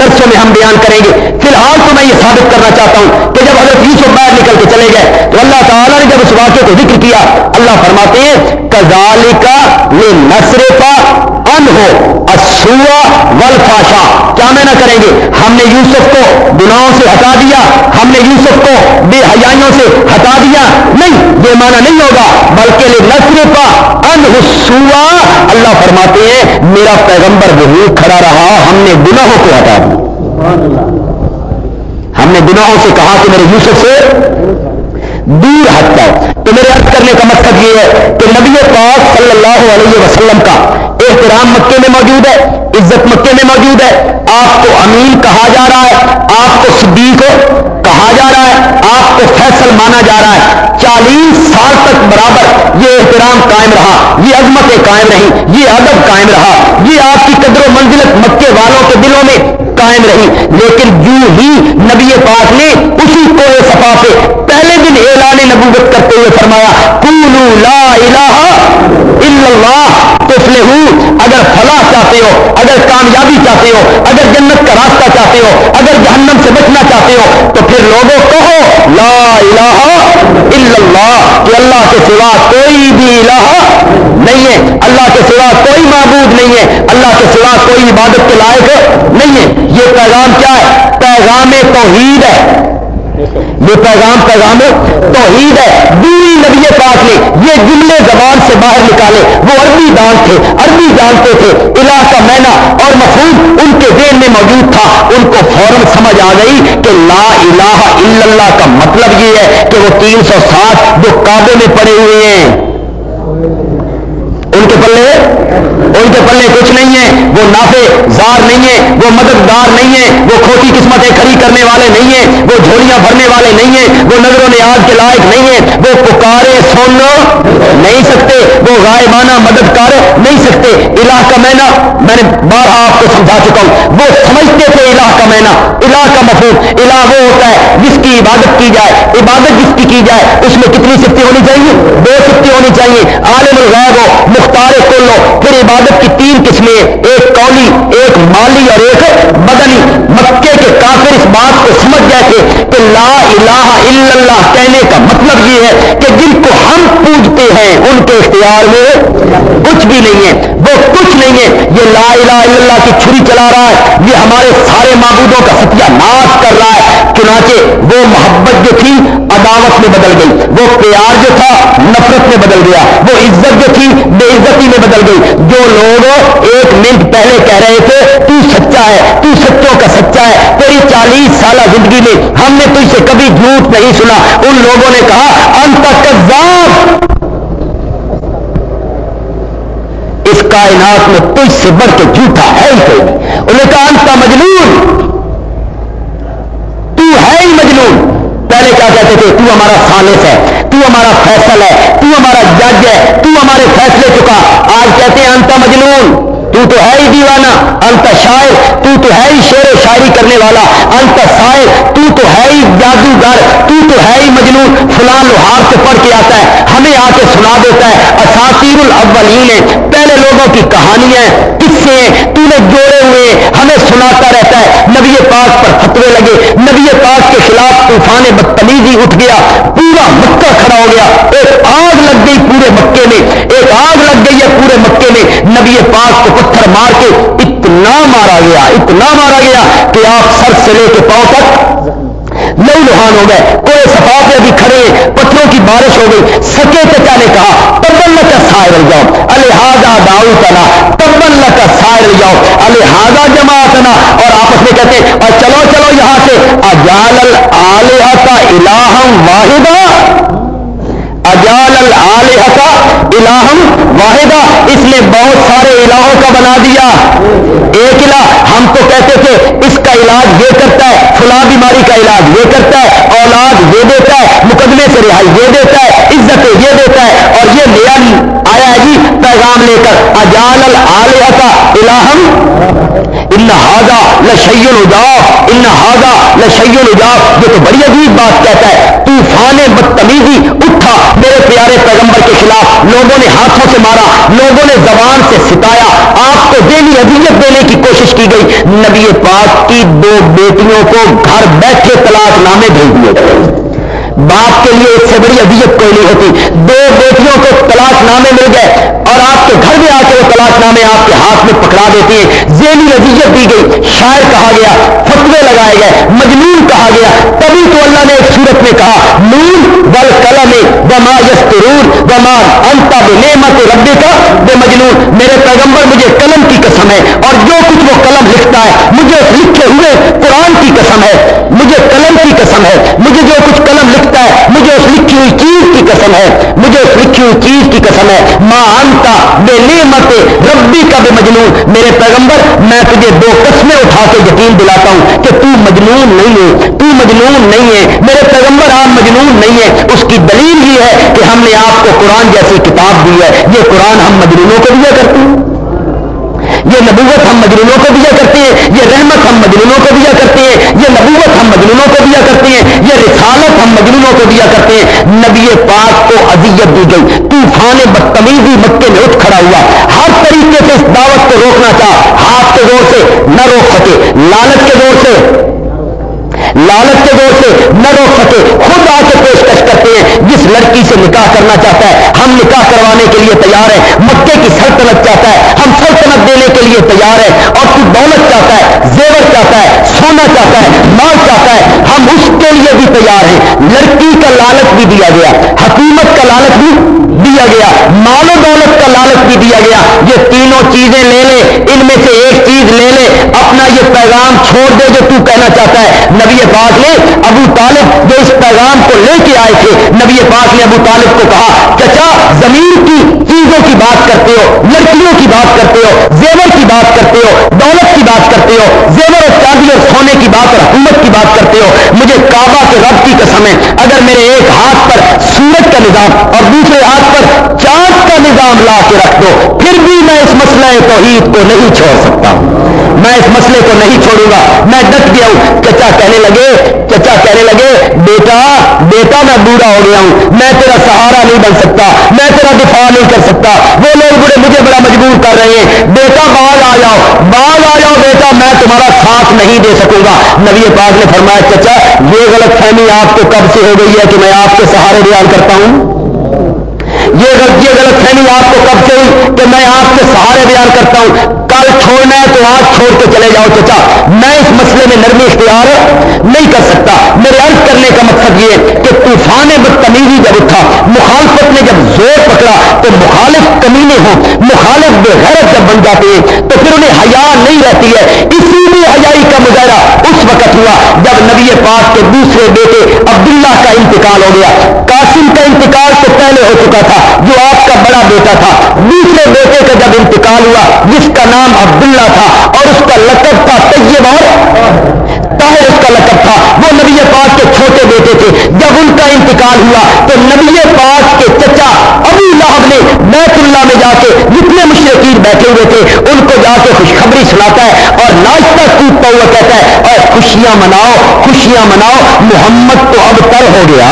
درسوں میں ہم بیان کریں گے۔ فی الحال تو میں یہ ثابت کرنا چاہتا ہوں کہ جب حضرت یوسف باہر نکل کے چلے گئے تو اللہ تعالیٰ نے جب اس واقعے کو ذکر کیا، اللہ فرماتے ہیں کزال کا یہ نسرے کا ان ہو ولفاشا کیا میں نہ کریں گے؟ ہم نے یوسف کو گناہوں سے ہٹا دیا، ہم نے یوسف کو بے حیائیوں سے ہٹا دیا۔ نہیں، یہ مانا نہیں ہوگا، بلکہ لے کا ان سوا اللہ فرماتے ہیں، میرا پیغمبر وہی کھڑا رہا، ہم نے گناہوں کو ہٹا دیا۔ ہم نے گناہوں سے کہا کہ میرے یوسف سے دور ہٹ جاؤ۔ تو میرے عرض کرنے کا مقصد یہ ہے کہ نبی پاک صلی اللہ علیہ وسلم کا احترام مکے میں موجود ہے، عزت مکے میں موجود ہے۔ آپ کو امین کہا جا رہا ہے، آپ کو صدیق کہا جا رہا ہے، آپ کو فیصل مانا جا رہا ہے۔ چالیس سال تک برابر یہ احترام قائم رہا۔ یہ عظمتیں قائم رہی یہ ادب قائم رہا۔ یہ آپ کی قدر و منزلت مکے والوں کے دلوں میں قائم رہی۔ لیکن جو ہی نبی پاک نے اسی کوئے صفا سے پہلے دن اعلان نبوت کرتے ہوئے فرمایا کولو لا الہ الا اللہ اگر فلاح چاہتے ہو، اگر کامیابی چاہتے ہو، اگر جنت کا راستہ چاہتے ہو، اگر جہنم سے بچنا چاہتے ہو، تو پھر لوگوں کہو، لا الہ اللہ، کہ اللہ کے سوا کوئی بھی الہ نہیں ہے۔ اللہ کے سوا کوئی معبود نہیں ہے۔ اللہ کے سوا کوئی عبادت کے لائق نہیں ہے۔ یہ پیغام کیا ہے؟ پیغام توحید ہے۔ یہ پیغام پیغام توحید ہے۔ دوری نبی پاک نے یہ جملے زبان سے باہر نکالے۔ وہ عربی دان تھے، عربی جانتے تھے الہ کا مینا اور مفہوم ان کے ذہن میں موجود تھا۔ ان کو فوراً سمجھ آ گئی کہ لا الہ الا اللہ کا مطلب یہ ہے کہ وہ تین سو ساٹھ جو کعبے میں پڑے ہوئے ہیں۔ ان کے پلے؟ ان کے پلے کچھ نہیں ہے وہ نافے زار نہیں ہے وہ مددگار نہیں ہے وہ کھوٹی قسمتیں کھڑی کرنے والے نہیں ہیں، وہ جھوڑیاں بھرنے والے نہیں ہیں، وہ نظر و نیاز کے لائق نہیں ہے وہ پکارے سن نہیں سکتے، وہ غائبانہ مدد کر نہیں سکتے۔ الہ کا مینا، میں نے بارہ آپ کو سمجھا چکا ہوں۔ وہ سمجھتے تھے الہ کا مینا، الہ کا مفہوم۔ الہ وہ ہوتا ہے جس کی عبادت کی جائے۔ عبادت جس کی کی جائے، اس میں کتنی سفتی ہونی چاہیے؟ دو سفتی ہونی چاہیے۔ عالم الغیب ہو مختار کل لو۔ پھر عبادت کی تین قسمیں، ایک قولی ایک مالی اور ایک بدنی۔ مکے کے کافر اس بات کو سمجھ گئے تھے کہ لا الہ الا اللہ کہنے کا مطلب یہ ہے کہ جن کو ہم پوجتے ہیں، ان کے اختیار میں کچھ بھی نہیں ہے، وہ کچھ نہیں ہے۔ یہ لا الہ الا اللہ کی چھری چلا رہا ہے۔ یہ ہمارے سارے معبودوں کا ستیہ ناش کر رہا ہے۔ چنانچہ وہ محبت جو تھی عداوت میں بدل گئی۔ وہ پیار جو تھا نفرت میں بدل گیا۔ وہ عزت جو تھی بے عزتی میں بدل گئی۔ جو لوگ ایک منٹ پہلے کہہ رہے تھے، تو سچا ہے، تو سچوں کا سچا ہے۔ تیری چالیس سالہ زندگی میں ہم نے تجھ سے کبھی جھوٹ نہیں سنا۔ ان لوگوں نے کہا، انت کذاب اس کائنات میں تجھ سے بڑھ کے جھوٹا ہے ہی کوئی انہوں نے کہا، انت مجنون۔ تو ہے ہی مجنون۔ پہلے کیا کہتے تھے؟ تو ہمارا خالص ہے، تو ہمارا فیصل ہے، تو ہمارا جج ہے، تو ہمارے فیصلے چکا۔ آج کہتے ہیں، انت مجنون۔ تو تو ہے ہی دیوانہ، انت شاعر۔ تو تو ہے ہی شعر و شاعری کرنے والا۔ انت شاعر تو تو ہے ہی جادوگر۔ تو تو ہے ہی مجنون۔ فلاں لوہار سے پڑھ کے آتا ہے، ہمیں آ کے سنا دیتا ہے اساتیر الاولین ہے۔ پہلے کی کہانیاں قصے ہیں تو نے جوڑے ہوئے ہمیں سناتا رہتا ہے۔ نبی پاک پر فتوے لگے، نبی پاک کے خلاف طوفان بدتمیزی اٹھ گیا، پورا مکہ کھڑا ہو گیا۔ ایک آگ لگ گئی پورے مکے میں، ایک آگ لگ گئی ہے پورے مکے میں۔ نبی پاک کو پتھر مار کے اتنا مارا گیا، اتنا مارا گیا کہ آپ سر سے لے کے پاؤں تک لو لوہان ہو گئے۔ کوئی سفا پہ بھی کھڑے پتھروں کی بارش ہو گئی۔ سکے چچا نے کہا؟ تبن کا سائر جاؤ الحاظہ داؤ تنا تبن کا سائر جاؤ الحاظہ جمع تنا اور آپس میں کہتے اور چلو چلو یہاں سے اجال الہ کا الہم واحدہ اجال الہ کا الہم واحدہ، اس نے بہت سارے الہوں کا بنا دیا۔ ایک الہ ہم تو کہتے تھے، اس کا علاج یہ کرتا ہے، فلاں بیماری کا علاج یہ کرتا ہے، اولاد یہ دیتا ہے، مقدمے سے رہائی یہ دیتا ہے عزت یہ دیتا ہے آیا ہے جی پیغام لے کر اجال الہ کا الہم ان لشی الجاؤ انہادا لشی الجاؤ یہ تو بڑی عجیب بات کہتا ہے، طوفان بدتمیزی اٹھا میرے پیارے پیغمبر کے خلاف، لوگوں نے ہاتھوں سے مارا، لوگوں نے زبان سے ستایا، آپ کو دینی اذیت دینے کی کوشش کی گئی، نبی پاک کی دو بیٹیوں کو گھر بیٹھے تلاش نامے بھیج دیے گئے۔ باپ کے لیے اس سے بڑی ادیت کوئی نہیں ہوتی۔ دو بیٹیوں کو تلاش نامے مل گئے اور آپ کے گھر میں آ کے وہ تلاش نامے آپ کے ہاتھ میں پکڑا دیتی ہیں۔ ذہنی ادیت دی گئی۔ شاعر کہا گیا، فتوے لگائے گئے، مجنون کہا گیا۔ تبھی تو اللہ نے ایک صورت میں کہا نون بل قلم بما یسترون بما انتا بے نعمت ربی کا بے مجنون، میرے پیغمبر، مجھے قلم کی قسم ہے اور جو کچھ وہ قلم لکھتا ہے، مجھے لکھے ہوئے قرآن کی قسم ہے، مجھے قلم کی قسم ہے، مجھے جو کچھ قلم لکھ سکتا ہے مجھے اس لکھی ہوئی چیز کی قسم ہے، مجھے اس لکھی ہوئی چیز کی قسم ہے۔ ماں انتا، بے نعمت، ربی کا بے مجنون۔ میرے پیغمبر، میں تجھے دو قسمیں اٹھا کے یقین دلاتا ہوں کہ تو مجنون نہیں ہے تو مجنون نہیں ہے۔ میرے پیغمبر، آپ مجنون نہیں ہے اس کی دلیل یہ ہے کہ ہم نے آپ کو قرآن جیسی کتاب دی ہے۔ یہ قرآن ہم مجنونوں کو دیا کرتے ہیں۔ یہ نبوت ہم مجنونوں کو دیا کرتے ہیں یہ رحمت ہم مجنونوں کو دیا کرتے ہیں یہ نبوت ہم مجنونوں کو دیا کرتے ہیں یہ رسالت ہم مجنونوں کو دیا کرتے ہیں نبی پاک کو اذیت دی گئی، طوفان بدتمیزی مکے میں اٹھ کھڑا ہوا۔ ہر طریقے سے اس دعوت کو روکنا چاہا، ہاتھ کے زور سے، نہ روک سکے، لالچ کے زور سے۔ لالچ کے دور سے نہ روک سکے خود آ کے پیشکش کرتے ہیں۔ جس لڑکی سے نکاح کرنا چاہتا ہے، ہم نکاح کروانے کے لیے تیار ہیں۔ مکے کی سلطنت چاہتا ہے، ہم سلطنت دینے کے لیے تیار ہیں۔ اور تو دولت چاہتا ہے، زیور چاہتا ہے، سونا چاہتا ہے، مال چاہتا ہے، ہم اس کے لیے بھی تیار ہیں۔ لڑکی کا لالچ بھی دیا گیا، حکومت کا لالچ بھی دیا گیا۔ مال و دولت کا لالچ بھی دیا گیا۔ یہ تینوں چیزیں لے لے، ان میں سے ایک چیز لے لے۔ اپنا یہ پیغام چھوڑ دے جو تو کہنا چاہتا ہے۔ نبی پاک نے ابو طالب جو اس پیغام کو لے کے آئے تھے، نبی پاک نے ابو طالب کو کہا، چچا، زمین کی چیزوں کی بات کرتے ہو، لڑکیوں کی بات کرتے ہو، زیور کی بات کرتے ہو، دولت کی بات کرتے ہو، زیور اور چاندی اور سونے کی بات اور حکومت کی بات کرتے ہو، مجھے کعبہ کے رب کی قسم ہے، اگر میرے ایک ہاتھ پر سورج کا نظام اور دوسرے ہاتھ پر چاند کا نظام لا کے رکھ دو، پھر بھی میں اس مسئلہ توحید کو نہیں چھوڑ سکتا۔ ہوں میں اس مسئلے کو نہیں چھوڑوں گا۔ میں ڈٹ گیا ہوں۔ چچا کہنے لگے، چچا کہنے لگے، بیٹا بیٹا میں بوڑھا ہو گیا ہوں، میں تیرا سہارا نہیں بن سکتا، میں تیرا دفاع نہیں کر سکتا۔ وہ لوگ بڑے مجھے بڑا مجبور کر رہے ہیں۔ بیٹا باغ آ جاؤ۔ باغ آ جاؤ بیٹا، میں تمہارا ساتھ نہیں دے سکوں گا۔ نبی پاک نے فرمایا، چچا، یہ غلط فہمی آپ کو کب سے ہو گئی ہے کہ میں آپ کے سہارے بیان کرتا ہوں؟ یہ غلط یہ غلط فہمی آپ کو کب سے ہوئی کہ میں آپ کے سہارے بیان کرتا ہوں؟ کل چھوڑنا ہے تو آج چھوڑ کے چلے جاؤ چچا۔ میں اس مسئلے میں نرمی اختیار نہیں کر سکتا۔ میرے عرض کرنے کا مقصد یہ کہ طوفان بدتمیزی جب اٹھا، مخالفت نے جب زور پکڑا تو مخالف کمینے ہوں، مخالف بے غیرت جب بن جاتے ہیں تو پھر انہیں حیا نہیں رہتی ہے۔ اسی لیے حیائی کا مظاہرہ اس وقت ہوا جب نبی پاک کے دوسرے بیٹے عبداللہ کا انتقال ہو گیا۔ قاسم کا انتقال تو پہلے ہو چکا تھا، جو آپ کا بڑا بیٹا تھا۔ دوسرے بیٹے کا جب انتقال ہوا، جس کا نام عبداللہ تھا اور اس کا لقب تھا طیب اور طاہر اس کا لقب تھا؟ وہ نبی پاک کے چھوٹے بیٹے تھے۔ جب ان کا انتقال ہوا تو نبی پاک کے چچا ابھی لہب نے بیت اللہ میں جا کے جتنے مشرقین بیٹھے ہوئے تھے، ان کو جا کے خوشخبری سناتا ہے اور ناشتہ ٹوٹتا ہوا کہتا ہے، اور خوشیاں مناؤ خوشیاں مناؤ، محمد تو اب تر ہو گیا۔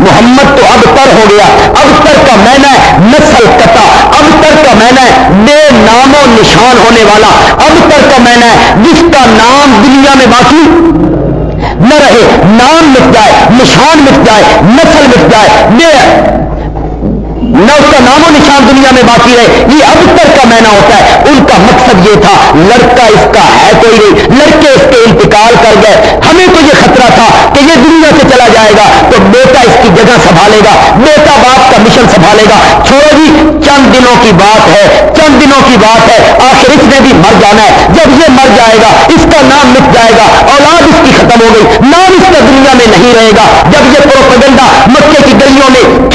محمد تو اب تر ہو گیا۔ اب تر کا مینا نسل کتا اب تر کا مینا بے نام و نشان ہونے والا۔ اب تر کا مینا جس کا نام دنیا میں باقی نہ رہے نام مٹ جائے نشان مٹ جائے نسل مٹ جائے نہ اس کا نام و نشان دنیا میں باقی رہے یہ اب تک کا مینا ہوتا ہے۔ ان کا مقصد یہ تھا، لڑکا اس کا ہے کوئی نہیں۔ لڑکے اس کے انتقال کر گئے۔ ہمیں تو یہ خطرہ تھا کہ یہ دنیا سے چلا جائے گا تو بیٹا اس کی جگہ سنبھالے گا۔ بیٹا باپ کا مشن سنبھالے گا۔ چھوڑو جی چند دنوں کی بات ہے۔ چند دنوں کی بات ہے۔ آخر اس نے بھی مر جانا ہے۔ جب یہ مر جائے گا، اس کا نام مٹ جائے گا۔ اولاد اس کی ختم ہو گئی۔ نام اس کا دنیا میں نہیں رہے گا۔ جب یہ پروپگنڈا مکے کی گلیوں میں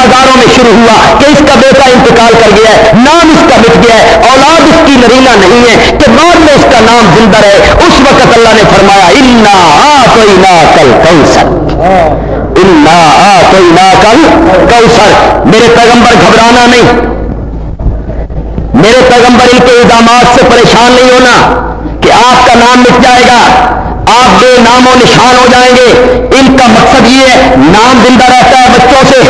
بازاروں میں شروع ہوا کہ اس کا بیٹا انتقال کر گیا ہے، نام اس کا مٹ گیا ہے، اولاد اس کی نرینا نہیں ہے کہ بعد میں اس کا نام زندہ رہے۔ اس وقت اللہ نے فرمایا، انا کوئی نہ کل کوسر انا کوئی نہ کل کوسر میرے پیغمبر گھبرانا نہیں۔ میرے پیغمبر ان کے الزامات سے پریشان نہیں ہونا کہ آپ کا نام مٹ جائے گا۔ آپ بے نام و نشان ہو جائیں گے۔ ان کا مقصد یہ ہے، نام زندہ رہتا ہے بچوں سے۔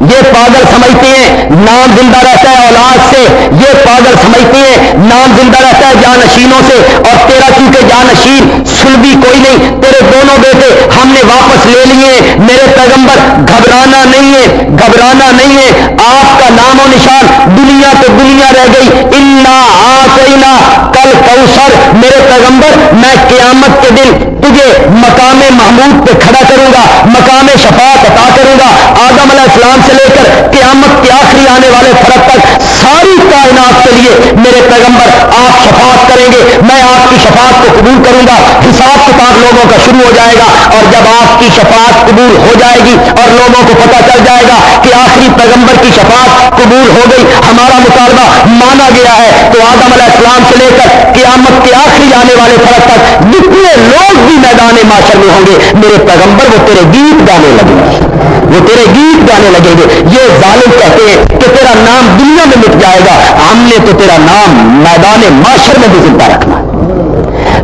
یہ پاگل سمجھتے ہیں، نام زندہ رہتا ہے اولاد سے۔ یہ پاگل سمجھتے ہیں، نام زندہ رہتا ہے جانشینوں سے۔ اور تیرا کیونکہ جانشین سلبی کوئی نہیں، تیرے دونوں بیٹے ہم نے واپس لے لیے میرے پیغمبر گھبرانا نہیں ہے گھبرانا نہیں ہے آپ کا نام و نشان دنیا تو دنیا رہ گئی۔ انا آنا کل کوسر میرے پیغمبر، میں قیامت کے دن تجھے مقام محمود پہ کھڑا کروں گا، مقام شفاعت عطا کروں گا۔ آدم علیہ السلام سے لے کر قیامت کے آخری آنے والے فرق تک ساری کائنات کے لیے میرے پیغمبر آپ شفاعت کریں گے۔ میں آپ کی شفاعت کو قبول کروں گا۔ حساب کتاب لوگوں کا شروع ہو جائے گا اور جب آپ کی شفاعت قبول ہو جائے گی اور لوگوں کو پتہ چل جائے گا کہ آخری پیغمبر کی شفاعت قبول ہو گئی، ہمارا مطالبہ مانا گیا ہے۔ تو آدم علیہ السلام سے لے کر قیامت کے آخری آنے والے فرق تک جتنے لوگ بھی میدان معاشر میں ہوں گے، میرے پیغمبر وہ تیرے گیت گانے لگیں گے۔ وہ تیرے گیت گانے لگیں گے۔ یہ ظالم کہتے ہیں کہ تیرا نام دنیا میں مٹ جائے گا۔ ہم نے تو تیرا نام میدان معاشر میں بھی زندہ رکھنا ہے۔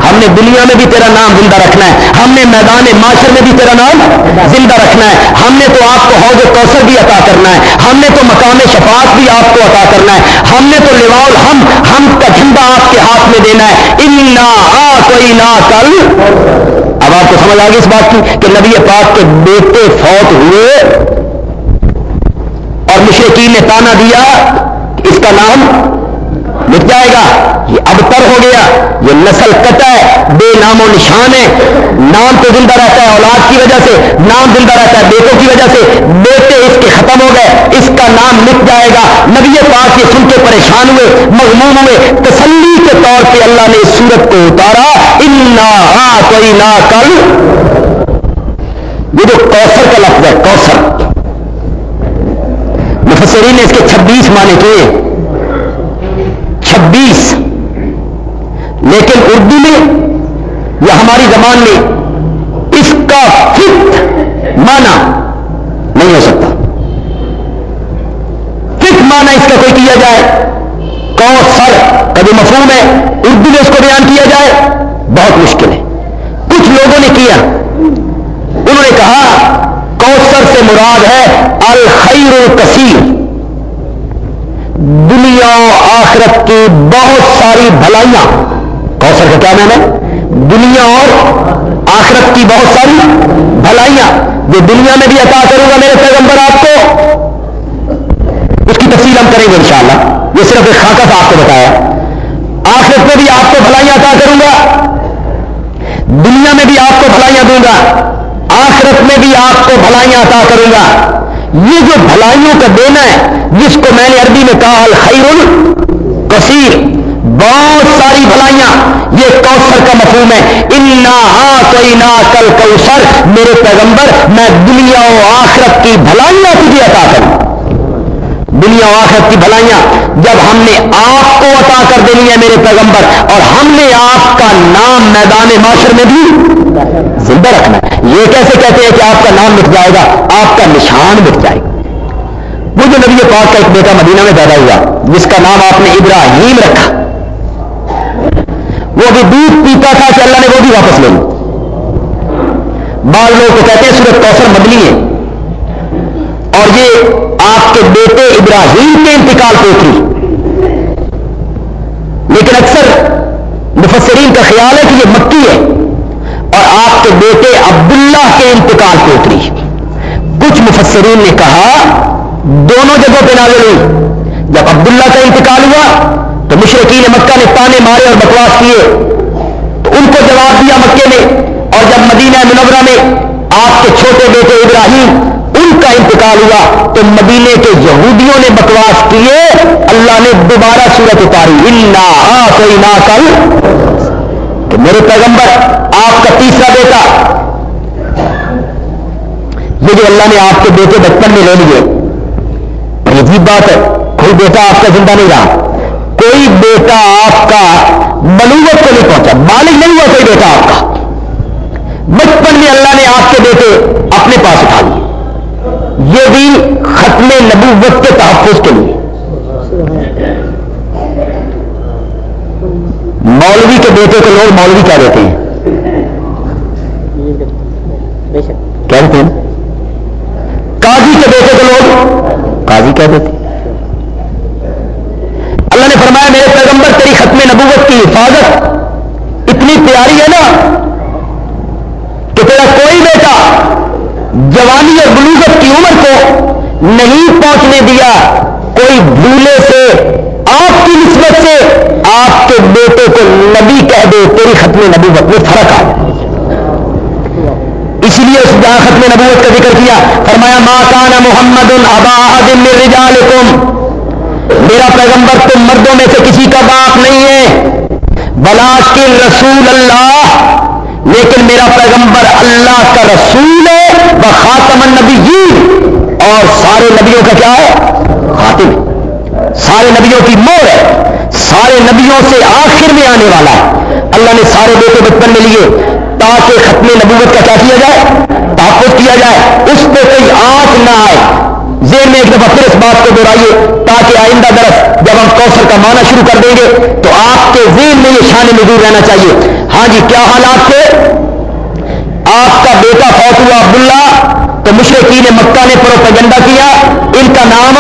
ہم نے دنیا میں بھی تیرا نام زندہ رکھنا ہے۔ ہم نے میدان معاشر میں بھی تیرا نام زندہ رکھنا ہے۔ ہم نے تو آپ کو حوض کوثر بھی عطا کرنا ہے۔ ہم نے تو مقام شفاعت بھی آپ کو عطا کرنا ہے۔ ہم نے تو لواؤ ہم ہم کا جھنڈا آپ کے ہاتھ میں دینا ہے۔ ان کوئی نہ کل۔ اب آپ کو سمجھ آ گئی اس بات کی کہ نبی پاک کے بیٹے فوت ہوئے اور مشرقین نے تانا دیا اس کا نام مٹ جائے گا۔ یہ اب تر ہو گیا۔ یہ نسل کٹا ہے۔ بے نام و نشان ہے۔ نام تو زندہ رہتا ہے اولاد کی وجہ سے، نام زندہ رہتا ہے بیٹوں کی وجہ سے۔ بیٹے اس کے ختم ہو گئے۔ اس کا نام مٹ جائے گا۔ نبی پاک یہ سن کے پریشان ہوئے، مغموم ہوئے، تسلی کے طور پہ اللہ نے اس سورت کو اتارا، انا کوئی نہ کل یہ جو کوثر کا لفظ ہے، کوثر۔ مفسرین نے اس کے چھبیس مانے کیے۔ چھبیس۔ لیکن اردو میں یا ہماری زبان میں اس کا فٹ مانا نہیں ہو سکتا فٹ مانا اس کا کوئی کیا جائے کو سر کبھی مفہوم ہے اردو میں اس کو بیان کیا جائے؟ بہت مشکل ہے۔ کچھ لوگوں نے کیا۔ انہوں نے کہا، کوثر سے مراد ہے الخیر الکثیر دنیا آخرت کی بہت ساری بھلائیاں۔ کوثر کا کیا نام ہے؟ دنیا اور آخرت کی بہت ساری بھلائیاں۔ جو دنیا میں بھی عطا کروں گا میرے پیغمبر آپ کو، اس کی تفصیل ہم کریں گے انشاءاللہ۔ یہ صرف ایک خاکہ آپ کو بتایا۔ آخرت میں بھی آپ کو بھلائیاں عطا کروں گا۔ دنیا میں بھی آپ کو بھلائیاں دوں گا۔ آخرت میں بھی آپ کو بھلائیاں عطا کروں گا۔ یہ جو بھلائیوں کا دینا ہے، جس کو میں نے عربی میں کہا الخیر کثیر، بہت ساری بھلائیاں۔ یہ کوثر کا مفہوم ہے۔ انا کوئی نہ کل کوثر میرے پیغمبر، میں دنیا و آخرت کی بھلائیاں تجھے عطا کروں۔ دنیا و آخرت کی بھلائیاں جب ہم نے آپ کو عطا کر دینی ہے میرے پیغمبر اور ہم نے آپ کا نام میدان معاشر میں بھی زندہ رکھنا ہے۔ یہ کیسے کہتے ہیں کہ آپ کا نام مٹ جائے گا؟ آپ کا نشان مٹ جائے گا۔ وہ جو نبی پاک کا ایک بیٹا مدینہ میں پیدا ہوا، جس کا نام آپ نے ابراہیم رکھا۔ وہ ابھی دودھ پیتا تھا کہ اللہ نے وہ بھی واپس لے لی۔ بعض لوگ تو کہتے ہیں سورت کوثر مدنی ہے۔ اور یہ آپ کے بیٹے ابراہیم کے انتقال پہ اتری۔ لیکن اکثر مفسرین کا خیال ہے کہ یہ مکی ہے اور آپ کے بیٹے عبداللہ کے انتقال پہ اتری۔ کچھ مفسرین نے کہا، دونوں جگہوں پہ نازل ہوئی۔ جب عبداللہ کا انتقال ہوا تو مشرقین مکہ نے تانے مارے اور بکواس کیے۔ تو ان کو جواب دیا مکے نے اور جب مدینہ منورہ میں آپ کے چھوٹے بیٹے ابراہیم ان کا انتقال ہوا تو مدینے کے یہودیوں نے بکواس کیے۔ اللہ نے دوبارہ صورت اتاری۔ انا کوئی نہ کل کہ میرے پیغمبر، آپ کا تیسرا بیٹا۔ یہ جو اللہ نے آپ کے بیٹے بچپن میں لے لیے۔ عجیب بات ہے۔ کوئی بیٹا آپ کا زندہ نہیں رہا۔ کوئی بیٹا آپ کا بلوت کو نہیں پہنچا۔ بالغ نہیں ہوا کوئی بیٹا آپ کا۔ بچپن میں اللہ نے آپ کے بیٹے اپنے پاس اٹھا لیے۔ یہ بھی ختم نبوت کے تحفظ کے لیے۔ مولوی کے بیٹے کو لوگ مولوی کیا دیتے ہیں؟ کیا دیتے ہیں؟ قاضی کے بیٹے کو لوگ قاضی کیا دیتے ہیں؟ اللہ نے فرمایا، میرے پیغمبر، تیری ختم نبوت کی حفاظت اتنی پیاری ہے نا کہ تیرا کوئی بیٹا جوانی اور بلوغت کی عمر کو نہیں پہنچنے دیا کوئی بھولے سے آپ کی نسبت سے آپ کے بیٹے کو نبی کہہ دے تیری ختم نبوت میں فرق آ اس لیے اس جہاں ختم نبوت کا ذکر کیا۔ فرمایا ماں کانا محمد میرا پیغمبر تم مردوں میں سے کسی کا باپ نہیں ہے۔ بلاش کے رسول اللہ لیکن میرا پیغمبر اللہ کا رسول ہے وہ خاتم النبی اور سارے نبیوں کا کیا ہے؟ خاتم۔ سارے نبیوں کی مور ہے۔ سارے نبیوں سے آخر میں آنے والا ہے۔ اللہ نے سارے بیٹے بچپن میں لیے تاکہ ختم نبوت کا کیا کیا جائے؟ تحفظ کیا جائے۔ اس پہ کوئی آنکھ نہ آئے۔ زیر میں ایک دفعہ پھر اس بات کو دہرائیے تاکہ آئندہ درس جب ہم کوثر کا معنی شروع کر دیں گے تو آپ کے ذہن میں یہ شان مزور رہنا چاہیے۔ ہاں جی کیا حالات تھے؟ آپ کا بیٹا فوت ہوا عبداللہ تو مشرقین مکہ نے پروپیگنڈا کیا۔ ان کا نام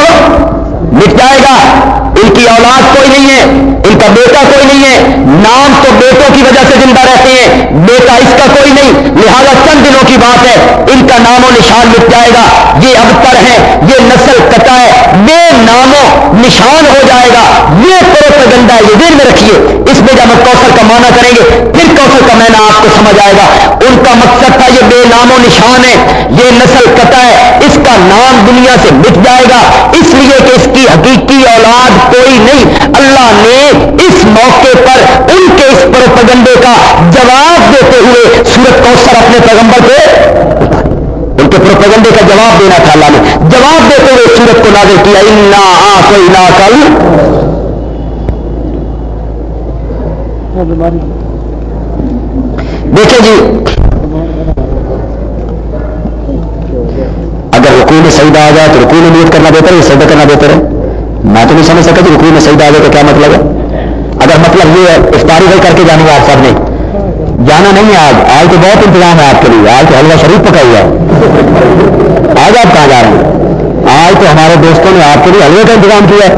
مٹ جائے گا۔ ان کی اولاد کوئی نہیں ہے، ان کا بیٹا کوئی نہیں ہے۔ نام تو بیٹوں کی وجہ سے زندہ رہتے ہیں، بیٹا اس کا کوئی نہیں۔ لہذا چند دنوں کی بات ہے، ان کا نام و نشان مٹ جائے گا۔ یہ ابتر ہے یہ نسل کٹا ہے۔ بے نام و نشان ہو جائے گا۔ یہ پروپگنڈا ہے، یہ دیر میں رکھیے۔ اس میں جب ہم کوثر کا معنی کریں گے، پھر کوثر کا مینا آپ کو سمجھ آئے گا۔ ان کا مقصد تھا، یہ بے نام و نشان ہے، یہ نسل کٹا ہے۔ اس کا نام دنیا سے مٹ جائے گا۔ اس لیے کہ اس کی حقیقی اولاد کوئی نہیں۔ اللہ نے اس موقع پر ان کے اس پروپگنڈے کا جواب دیتے ہوئے سورت کوثر اپنے پیغمبر کو ان کے پروپگنڈے کا جواب دینا تھا اللہ نے۔ جواب دیتے ہوئے سورت کو نازل کیا۔ انا کوئی نہ کل دیکھیں جی اگر رکوع میں آ جائے تو رکوع میں نیت کرنا بہتر ہے سجدہ کرنا بہتر ہے؟ میں تو نہیں سمجھ سکتا کہ رکوع میں سعید آ جائے تو کیا مطلب ہے۔ اگر مطلب یہ ہے افطاری بھائی کر کے جانے گا آپ سب نے۔ جانا نہیں ہے آج۔ آج تو بہت انتظام ہے آپ کے لیے۔ آج تو حلوہ شریف پکا ہوا ہے۔ آج آپ کہاں جا رہے ہیں؟ آج تو ہمارے دوستوں نے آپ کے لیے حلوے کا انتظام کیا ہے۔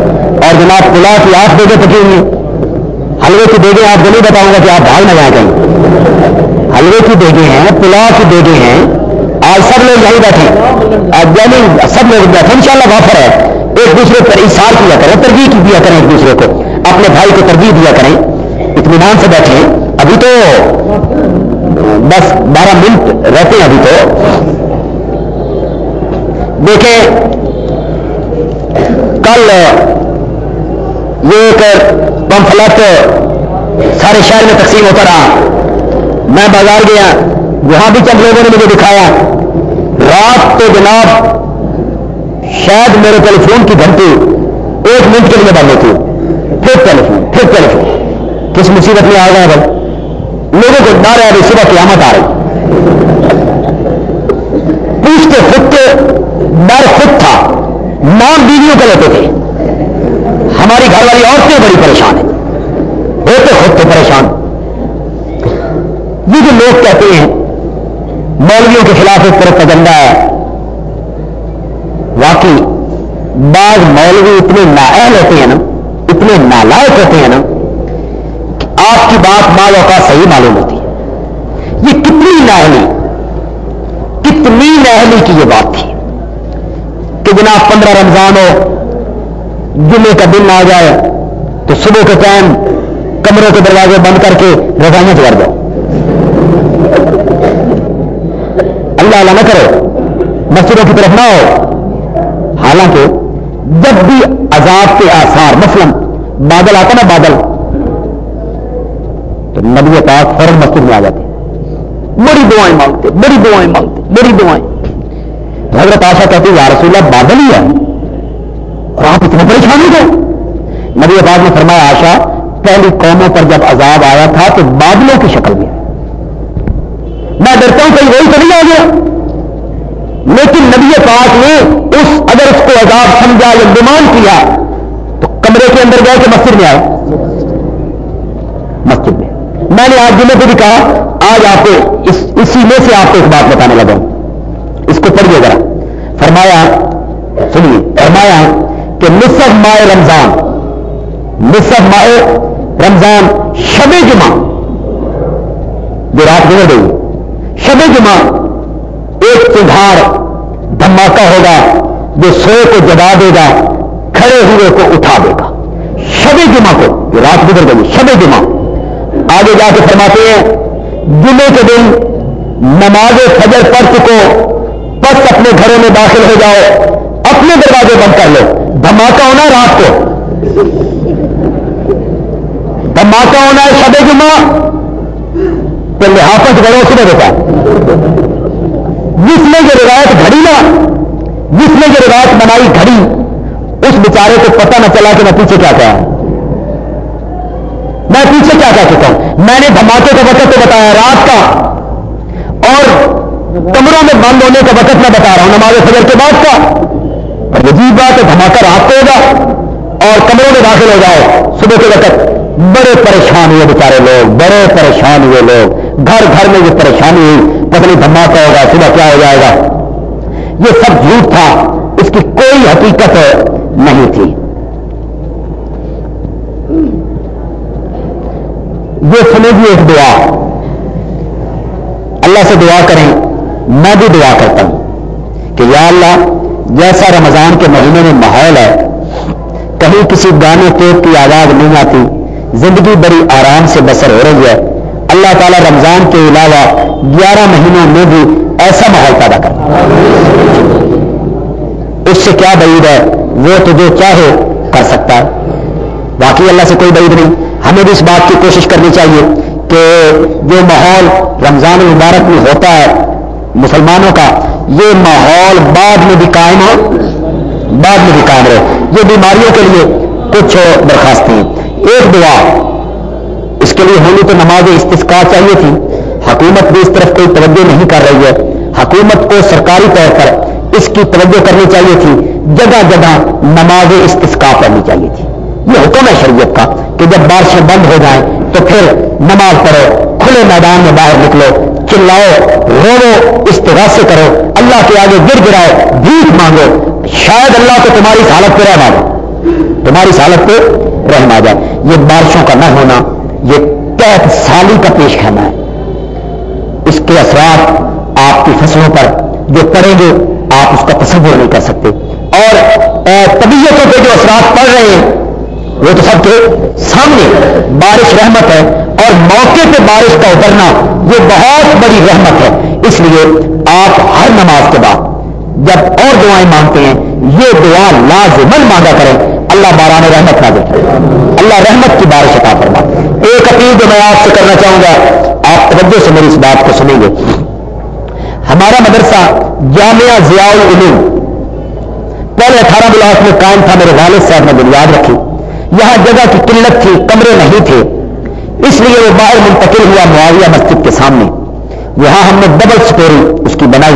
اور جناب پلا کی آٹھ بیگے پکی ہوئی حلوے کی بیگے آپ کو نہیں بتاؤں گا کہ آپ بھاگ نہ جائیں کہیں۔ حلوے کی بیگے ہیں پلا کی بیگے ہیں۔ آج سب لوگ یہیں بیٹھے۔ آج یعنی سب لوگ بیٹھے۔ ان شاء اللہ وافر ہے۔ ایک دوسرے پر اشار کیا کریں ترجیح دیا کریں ایک دوسرے کو۔ اپنے بھائی کو ترجیح دیا کریں۔ اطمینان سے بیٹھے ابھی تو دس بارہ منٹ رہتے ہیں ابھی تو۔ دیکھیں، کل یہ ایک پمفلٹ سارے شہر میں تقسیم ہوتا رہا۔ میں بازار گیا، وہاں بھی چند لوگوں نے مجھے دکھایا۔ رات تو جناب شاید میرے ٹیلی فون کی گھنٹی ایک منٹ کے لیے بند ہوتی پھر ٹیلی فون پھر ٹیلی فون کس مصیبت میں آ گئے بھائی؟ لوگوں کو ڈر ہے ابھی صبح قیامت آ رہی پوچھتے خود کے ڈر خود تھا۔ نام بیویوں کے لیتے تھے۔ ہماری گھر والی عورتیں بڑی پریشان ہیں۔ ہوتے خود تو پریشان۔ یہ جو لوگ کہتے ہیں، مولویوں کے خلاف ایک طرف پگنڈا ہے۔ واقعی بعض مولوی اتنے نااہل ہوتے ہیں نا، اتنے نالائق ہوتے ہیں نا کہ آپ کی بات ماں کا صحیح معلوم ہوتی ہے۔ یہ کتنی ناہلی کتنی ناہلی کی یہ بات تھی کہ جناب پندرہ رمضان ہو، جمعے کا دن آ جائے، تو صبح کے ٹائم کمروں کے دروازے بند کر کے رضائیاں کر دو۔ اللہ اللہ نہ کرو، مسجدوں کی طرف نہ ہو حالانکہ جب بھی عذاب کے آثار، مثلا بادل آتا نا بادل، تو نبی پاک فوراً مسجد میں آ جاتے بڑی دعائیں مانگتے، بڑی دعائیں مانگتے، بڑی دعائیں۔ حضرت آشا کہتے یا رسول اللہ، بادل ہی ہے۔ اور آپ اتنے پریشان ہو گئے۔ نبی پاک نے فرمایا آشا پہلی قوموں پر جب عذاب آیا تھا تو بادلوں کی شکل میں۔ میں ڈرتا ہوں، کہیں وہی تو نہیں آ گیا۔ لیکن نبی پاک نے اس اگر اس کو عذاب سمجھا یا ڈیمانڈ کیا تو کمرے کے اندر گئے کہ مسجد میں آئے؟ مسجد میں۔ میں نے آج جمعے کو بھی کہا، آج آپ کو اس، اسی میں سے آپ کو ایک بات بتانے لگا اس کو پڑھیے ذرا۔ فرمایا، سنیے، فرمایا کہ نصف مائے رمضان، نصف مائے رمضان شب جمعہ۔ جو رات گزر گئی، شب جمعہ ایک چنگھار دھماکہ ہوگا جو سوئے کو جگا دے گا، کھڑے ہوئے کو اٹھا دے گا۔ شب جمعہ کو جو رات گزر گئی، شب جمعہ۔ آگے جا کے فرماتے ہیں جمعے کے دن نماز فجر پڑھ چکو، بس اپنے گھروں میں داخل ہو جاؤ، اپنے دروازے بند کر لو۔ دھماکہ ہونا رات کو۔ دھماکہ ہونا ہے شب جمعہ۔ تو لحافت گڑوں سے دیتا جس نے یہ روایت گھڑی نا جس نے یہ روایت بنائی گھڑی، اس بیچارے کو پتہ نہ چلا کہ میں پیچھے کیا کہا۔ میں پیچھے کیا کہہ چکا ہوں؟ میں نے دھماکے کا وقت تو بتایا، رات کا۔ اور کمروں میں بند ہونے کا وقت میں بتا رہا ہوں، نماز فجر کے بعد کا۔ اور عجیب بات ہے، دھماکہ رات کو ہوگا اور کمروں میں داخل ہو جاؤ صبح کے وقت۔ بڑے پریشان ہوئے بیچارے لوگ، بڑے پریشان ہوئے لوگ۔ گھر گھر میں یہ پریشانی ہوئی، پتہ نہیں دھماکہ ہوگا، صبح کیا ہو جائے گا۔ یہ سب جھوٹ تھا۔ اس کی کوئی حقیقت نہیں تھی۔ یہ سمجھیے ایک دعا۔ اللہ سے دعا کریں، میں بھی دعا کرتا ہوں کہ یا اللہ، جیسا رمضان کے مہینے میں ماحول ہے کہیں کسی گانے ٹیپ کی آواز نہیں آتی، زندگی بڑی آرام سے بسر ہو رہی ہے۔ اللہ تعالیٰ رمضان کے علاوہ گیارہ مہینوں میں بھی ایسا ماحول پیدا کر سے کیا بعید ہے؟ وہ تو جو چاہے کر سکتا ہے۔ باقی اللہ سے کوئی بعید نہیں۔ ہمیں بھی اس بات کی کوشش کرنی چاہیے کہ جو ماحول رمضان المبارک میں ہوتا ہے مسلمانوں کا، یہ ماحول بعد میں بھی قائم ہو، بعد میں بھی قائم رہے۔ یہ بیماریوں کے لیے کچھ درخواستیں ایک دعا، اس کے لیے ہونی تو نماز استفقا چاہیے تھی حکومت بھی اس طرف کوئی توجہ نہیں کر رہی ہے۔ حکومت کو سرکاری طور پر اس کی توجہ کرنی چاہیے تھی، جگہ جگہ نماز استفقا پڑھنی چاہیے تھی۔ یہ حکم ہے شریعت کا کہ جب بارشیں بند ہو جائیں تو پھر نماز پڑھو، کھلے میدان میں باہر نکلو، چلاؤ رو استغاثے سے کرو، اللہ کے آگے گر گراؤ بھیک مانگو۔ شاید اللہ کو تمہاری حالت پہ رحم آ جائے۔ تمہاری حالت پہ رحم آ جائے۔ یہ بارشوں کا نہ ہونا، یہ تحت سالی کا پیش خیمہ ہے۔ اس کے اثرات آپ کی فصلوں پر جو پڑیں گے آپ اس کا تصور نہیں کر سکتے۔ اور طبیعتوں پہ جو اثرات پڑ رہے ہیں، وہ تو سب کے سامنے بارش رحمت ہے، اور موقع پہ بارش کا اترنا یہ بہت بڑی رحمت ہے۔ اس لیے آپ ہر نماز کے بعد جب اور دعائیں مانگتے ہیں، یہ دعا لازمن مانگا کریں۔ اللہ باران رحمت نہ دے اللہ رحمت کی بارش عطا فرما ایک اپیل جو میں آپ سے کرنا چاہوں گا۔ آپ توجہ سے میری اس بات کو سنیں گے۔ ہمارا مدرسہ جامعہ ضیاء العلوم، پہلے اٹھارہ بلاس میں قائم تھا، میرے والد صاحب نے بنیاد رکھی۔ یہاں جگہ کی قلت تھی، کمرے نہیں تھے۔ اس لیے وہ باہر منتقل ہوا معاویہ مسجد کے سامنے۔ یہاں ہم نے ڈبل سٹوری اس کی بنائی۔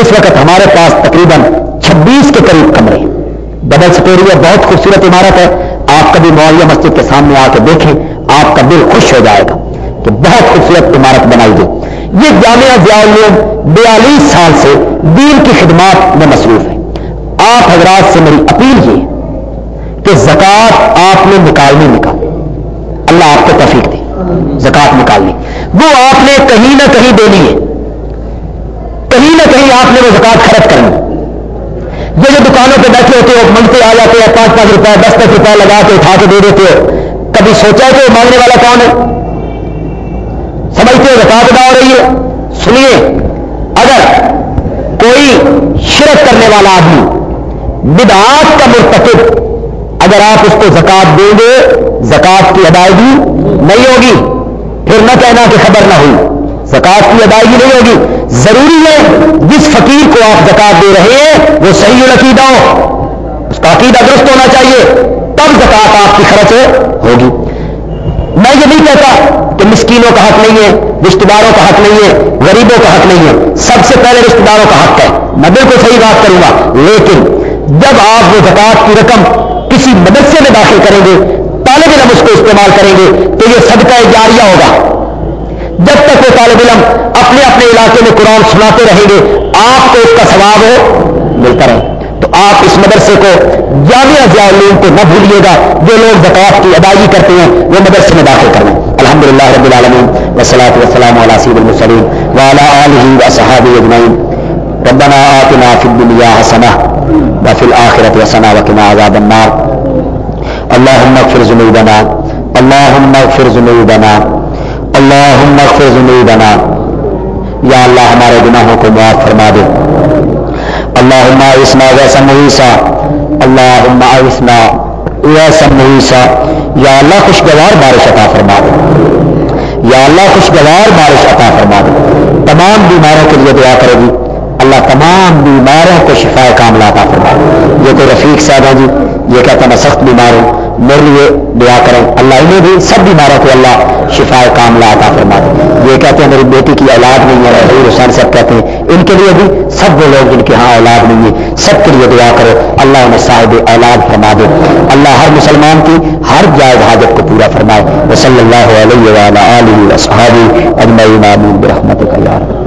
اس وقت ہمارے پاس تقریباً چھبیس کے قریب کمرے ڈبل سٹوری ہے بہت خوبصورت عمارت ہے۔ آپ کبھی معاویہ مسجد کے سامنے آ کے دیکھیں، آپ کا دل خوش ہو جائے گا کہ بہت خوبصورت عمارت بنائی گئی۔ یہ جامعہ ضیاء بیالیس سال سے دین کی خدمات میں مصروف ہے۔ آپ حضرات سے میری اپیل یہ کہ زکات آپ نے نکالنی نکال اللہ آپ کو تفیق دے۔ زکات نکالنی وہ آپ نے کہیں نہ کہیں دینی ہے۔ کہیں نہ کہیں آپ نے وہ زکات خرچ کرنی یہ جو دکانوں پہ بیٹھے ہوتے ہو منگتے آ جاتے ہیں، پانچ پانچ روپئے دس دس روپئے لگا کے اٹھا کے دے دیتے ہو۔ کبھی سوچا کہ مانگنے والا کون ہے؟ سمجھتے ہو زکات ادا ہو رہی ہے۔ سنیے، اگر کوئی شرک کرنے والا آدمی بدعات کا مرتکب اگر آپ اس کو زکات دیں گے، زکات کی ادائیگی نہیں ہوگی۔ پھر نہ کہنا کہ خبر نہ ہوئی۔ زکات کی ادائیگی نہیں ہوگی۔ ضروری ہے جس فقیر کو آپ زکات دے رہے ہیں، وہ صحیح العقیدہ ہو۔ اس کا عقیدہ درست ہونا چاہیے۔ تب زکات آپ کی خرچ ہوگی۔ میں یہ نہیں کہتا کہ مسکینوں کا حق نہیں ہے رشتے داروں کا حق نہیں ہے، غریبوں کا حق نہیں ہے۔ سب سے پہلے رشتے داروں کا حق ہے۔ میں بالکل صحیح بات کروں گا۔ لیکن جب آپ وہ زکات کی رقم کسی مدرسے میں داخل کریں گے، طالب علم اس کو استعمال کریں گے، تو یہ صدقہ جاریہ ہوگا۔ جب تک وہ طالب علم اپنے اپنے علاقے میں قرآن سناتے رہیں گے، آپ کو اس کا ثواب ہو ملتا رہے۔ تو آپ اس مدرسے کو جامعہ ضیاء کو نہ بھولیے گا۔ جو لوگ زکات کی ادائیگی کرتے ہیں، وہ مدرسے میں داخل کریں الحمد للہ رب العالمین۔ وسلاۃ وسلام علیہ سید المسلیم وعلى آله وصحابه اجمعین۔ ربنا آتنا في الدنيا حسنه وفي الآخرة حسنه وقنا عذاب النار۔ اللهم اغفر ذنوبنا۔ اللهم اغفر ذنوبنا۔ اللهم اغفر ذنوبنا۔ یا اللہ ہمارے گناہوں کو معاف فرما دے۔ اللهم اسنا ویسا محیسا اللهم اسنا ویسا محیسا یا اللہ خوشگوار بارش عطا فرما دے۔ یا اللہ خوشگوار بارش عطا فرما دے۔ تمام بیماروں کے لیے دعا کرے گی۔ اللہ تمام بیماروں کو شفا کاملہ عطا فرما دے۔ یہ کوئی رفیق صاحب ہے جی؟ یہ کہتا میں سخت بیمار ہوں۔ میرے لیے دعا کریں۔ اللہ انہیں بھی سب بیماروں کو اللہ شفا کاملہ عطا فرما دے۔ یہ کہتے ہیں میری بیٹی کی اولاد نہیں ہے، حضور حسین صاحب کہتے ہیں۔ ان کے لیے بھی سب وہ لوگ جن کے ہاں اولاد نہیں ہے، سب کے لیے دعا کرو۔ اللہ انہیں صاحب اولاد فرما دے۔ اللہ ہر مسلمان کی ہر جائز حاجت کو پورا فرمائے۔ وہ صلی اللہ علیہ وآلہ آلہ وصحابہ اجمعین، آمین۔ برحمتک یا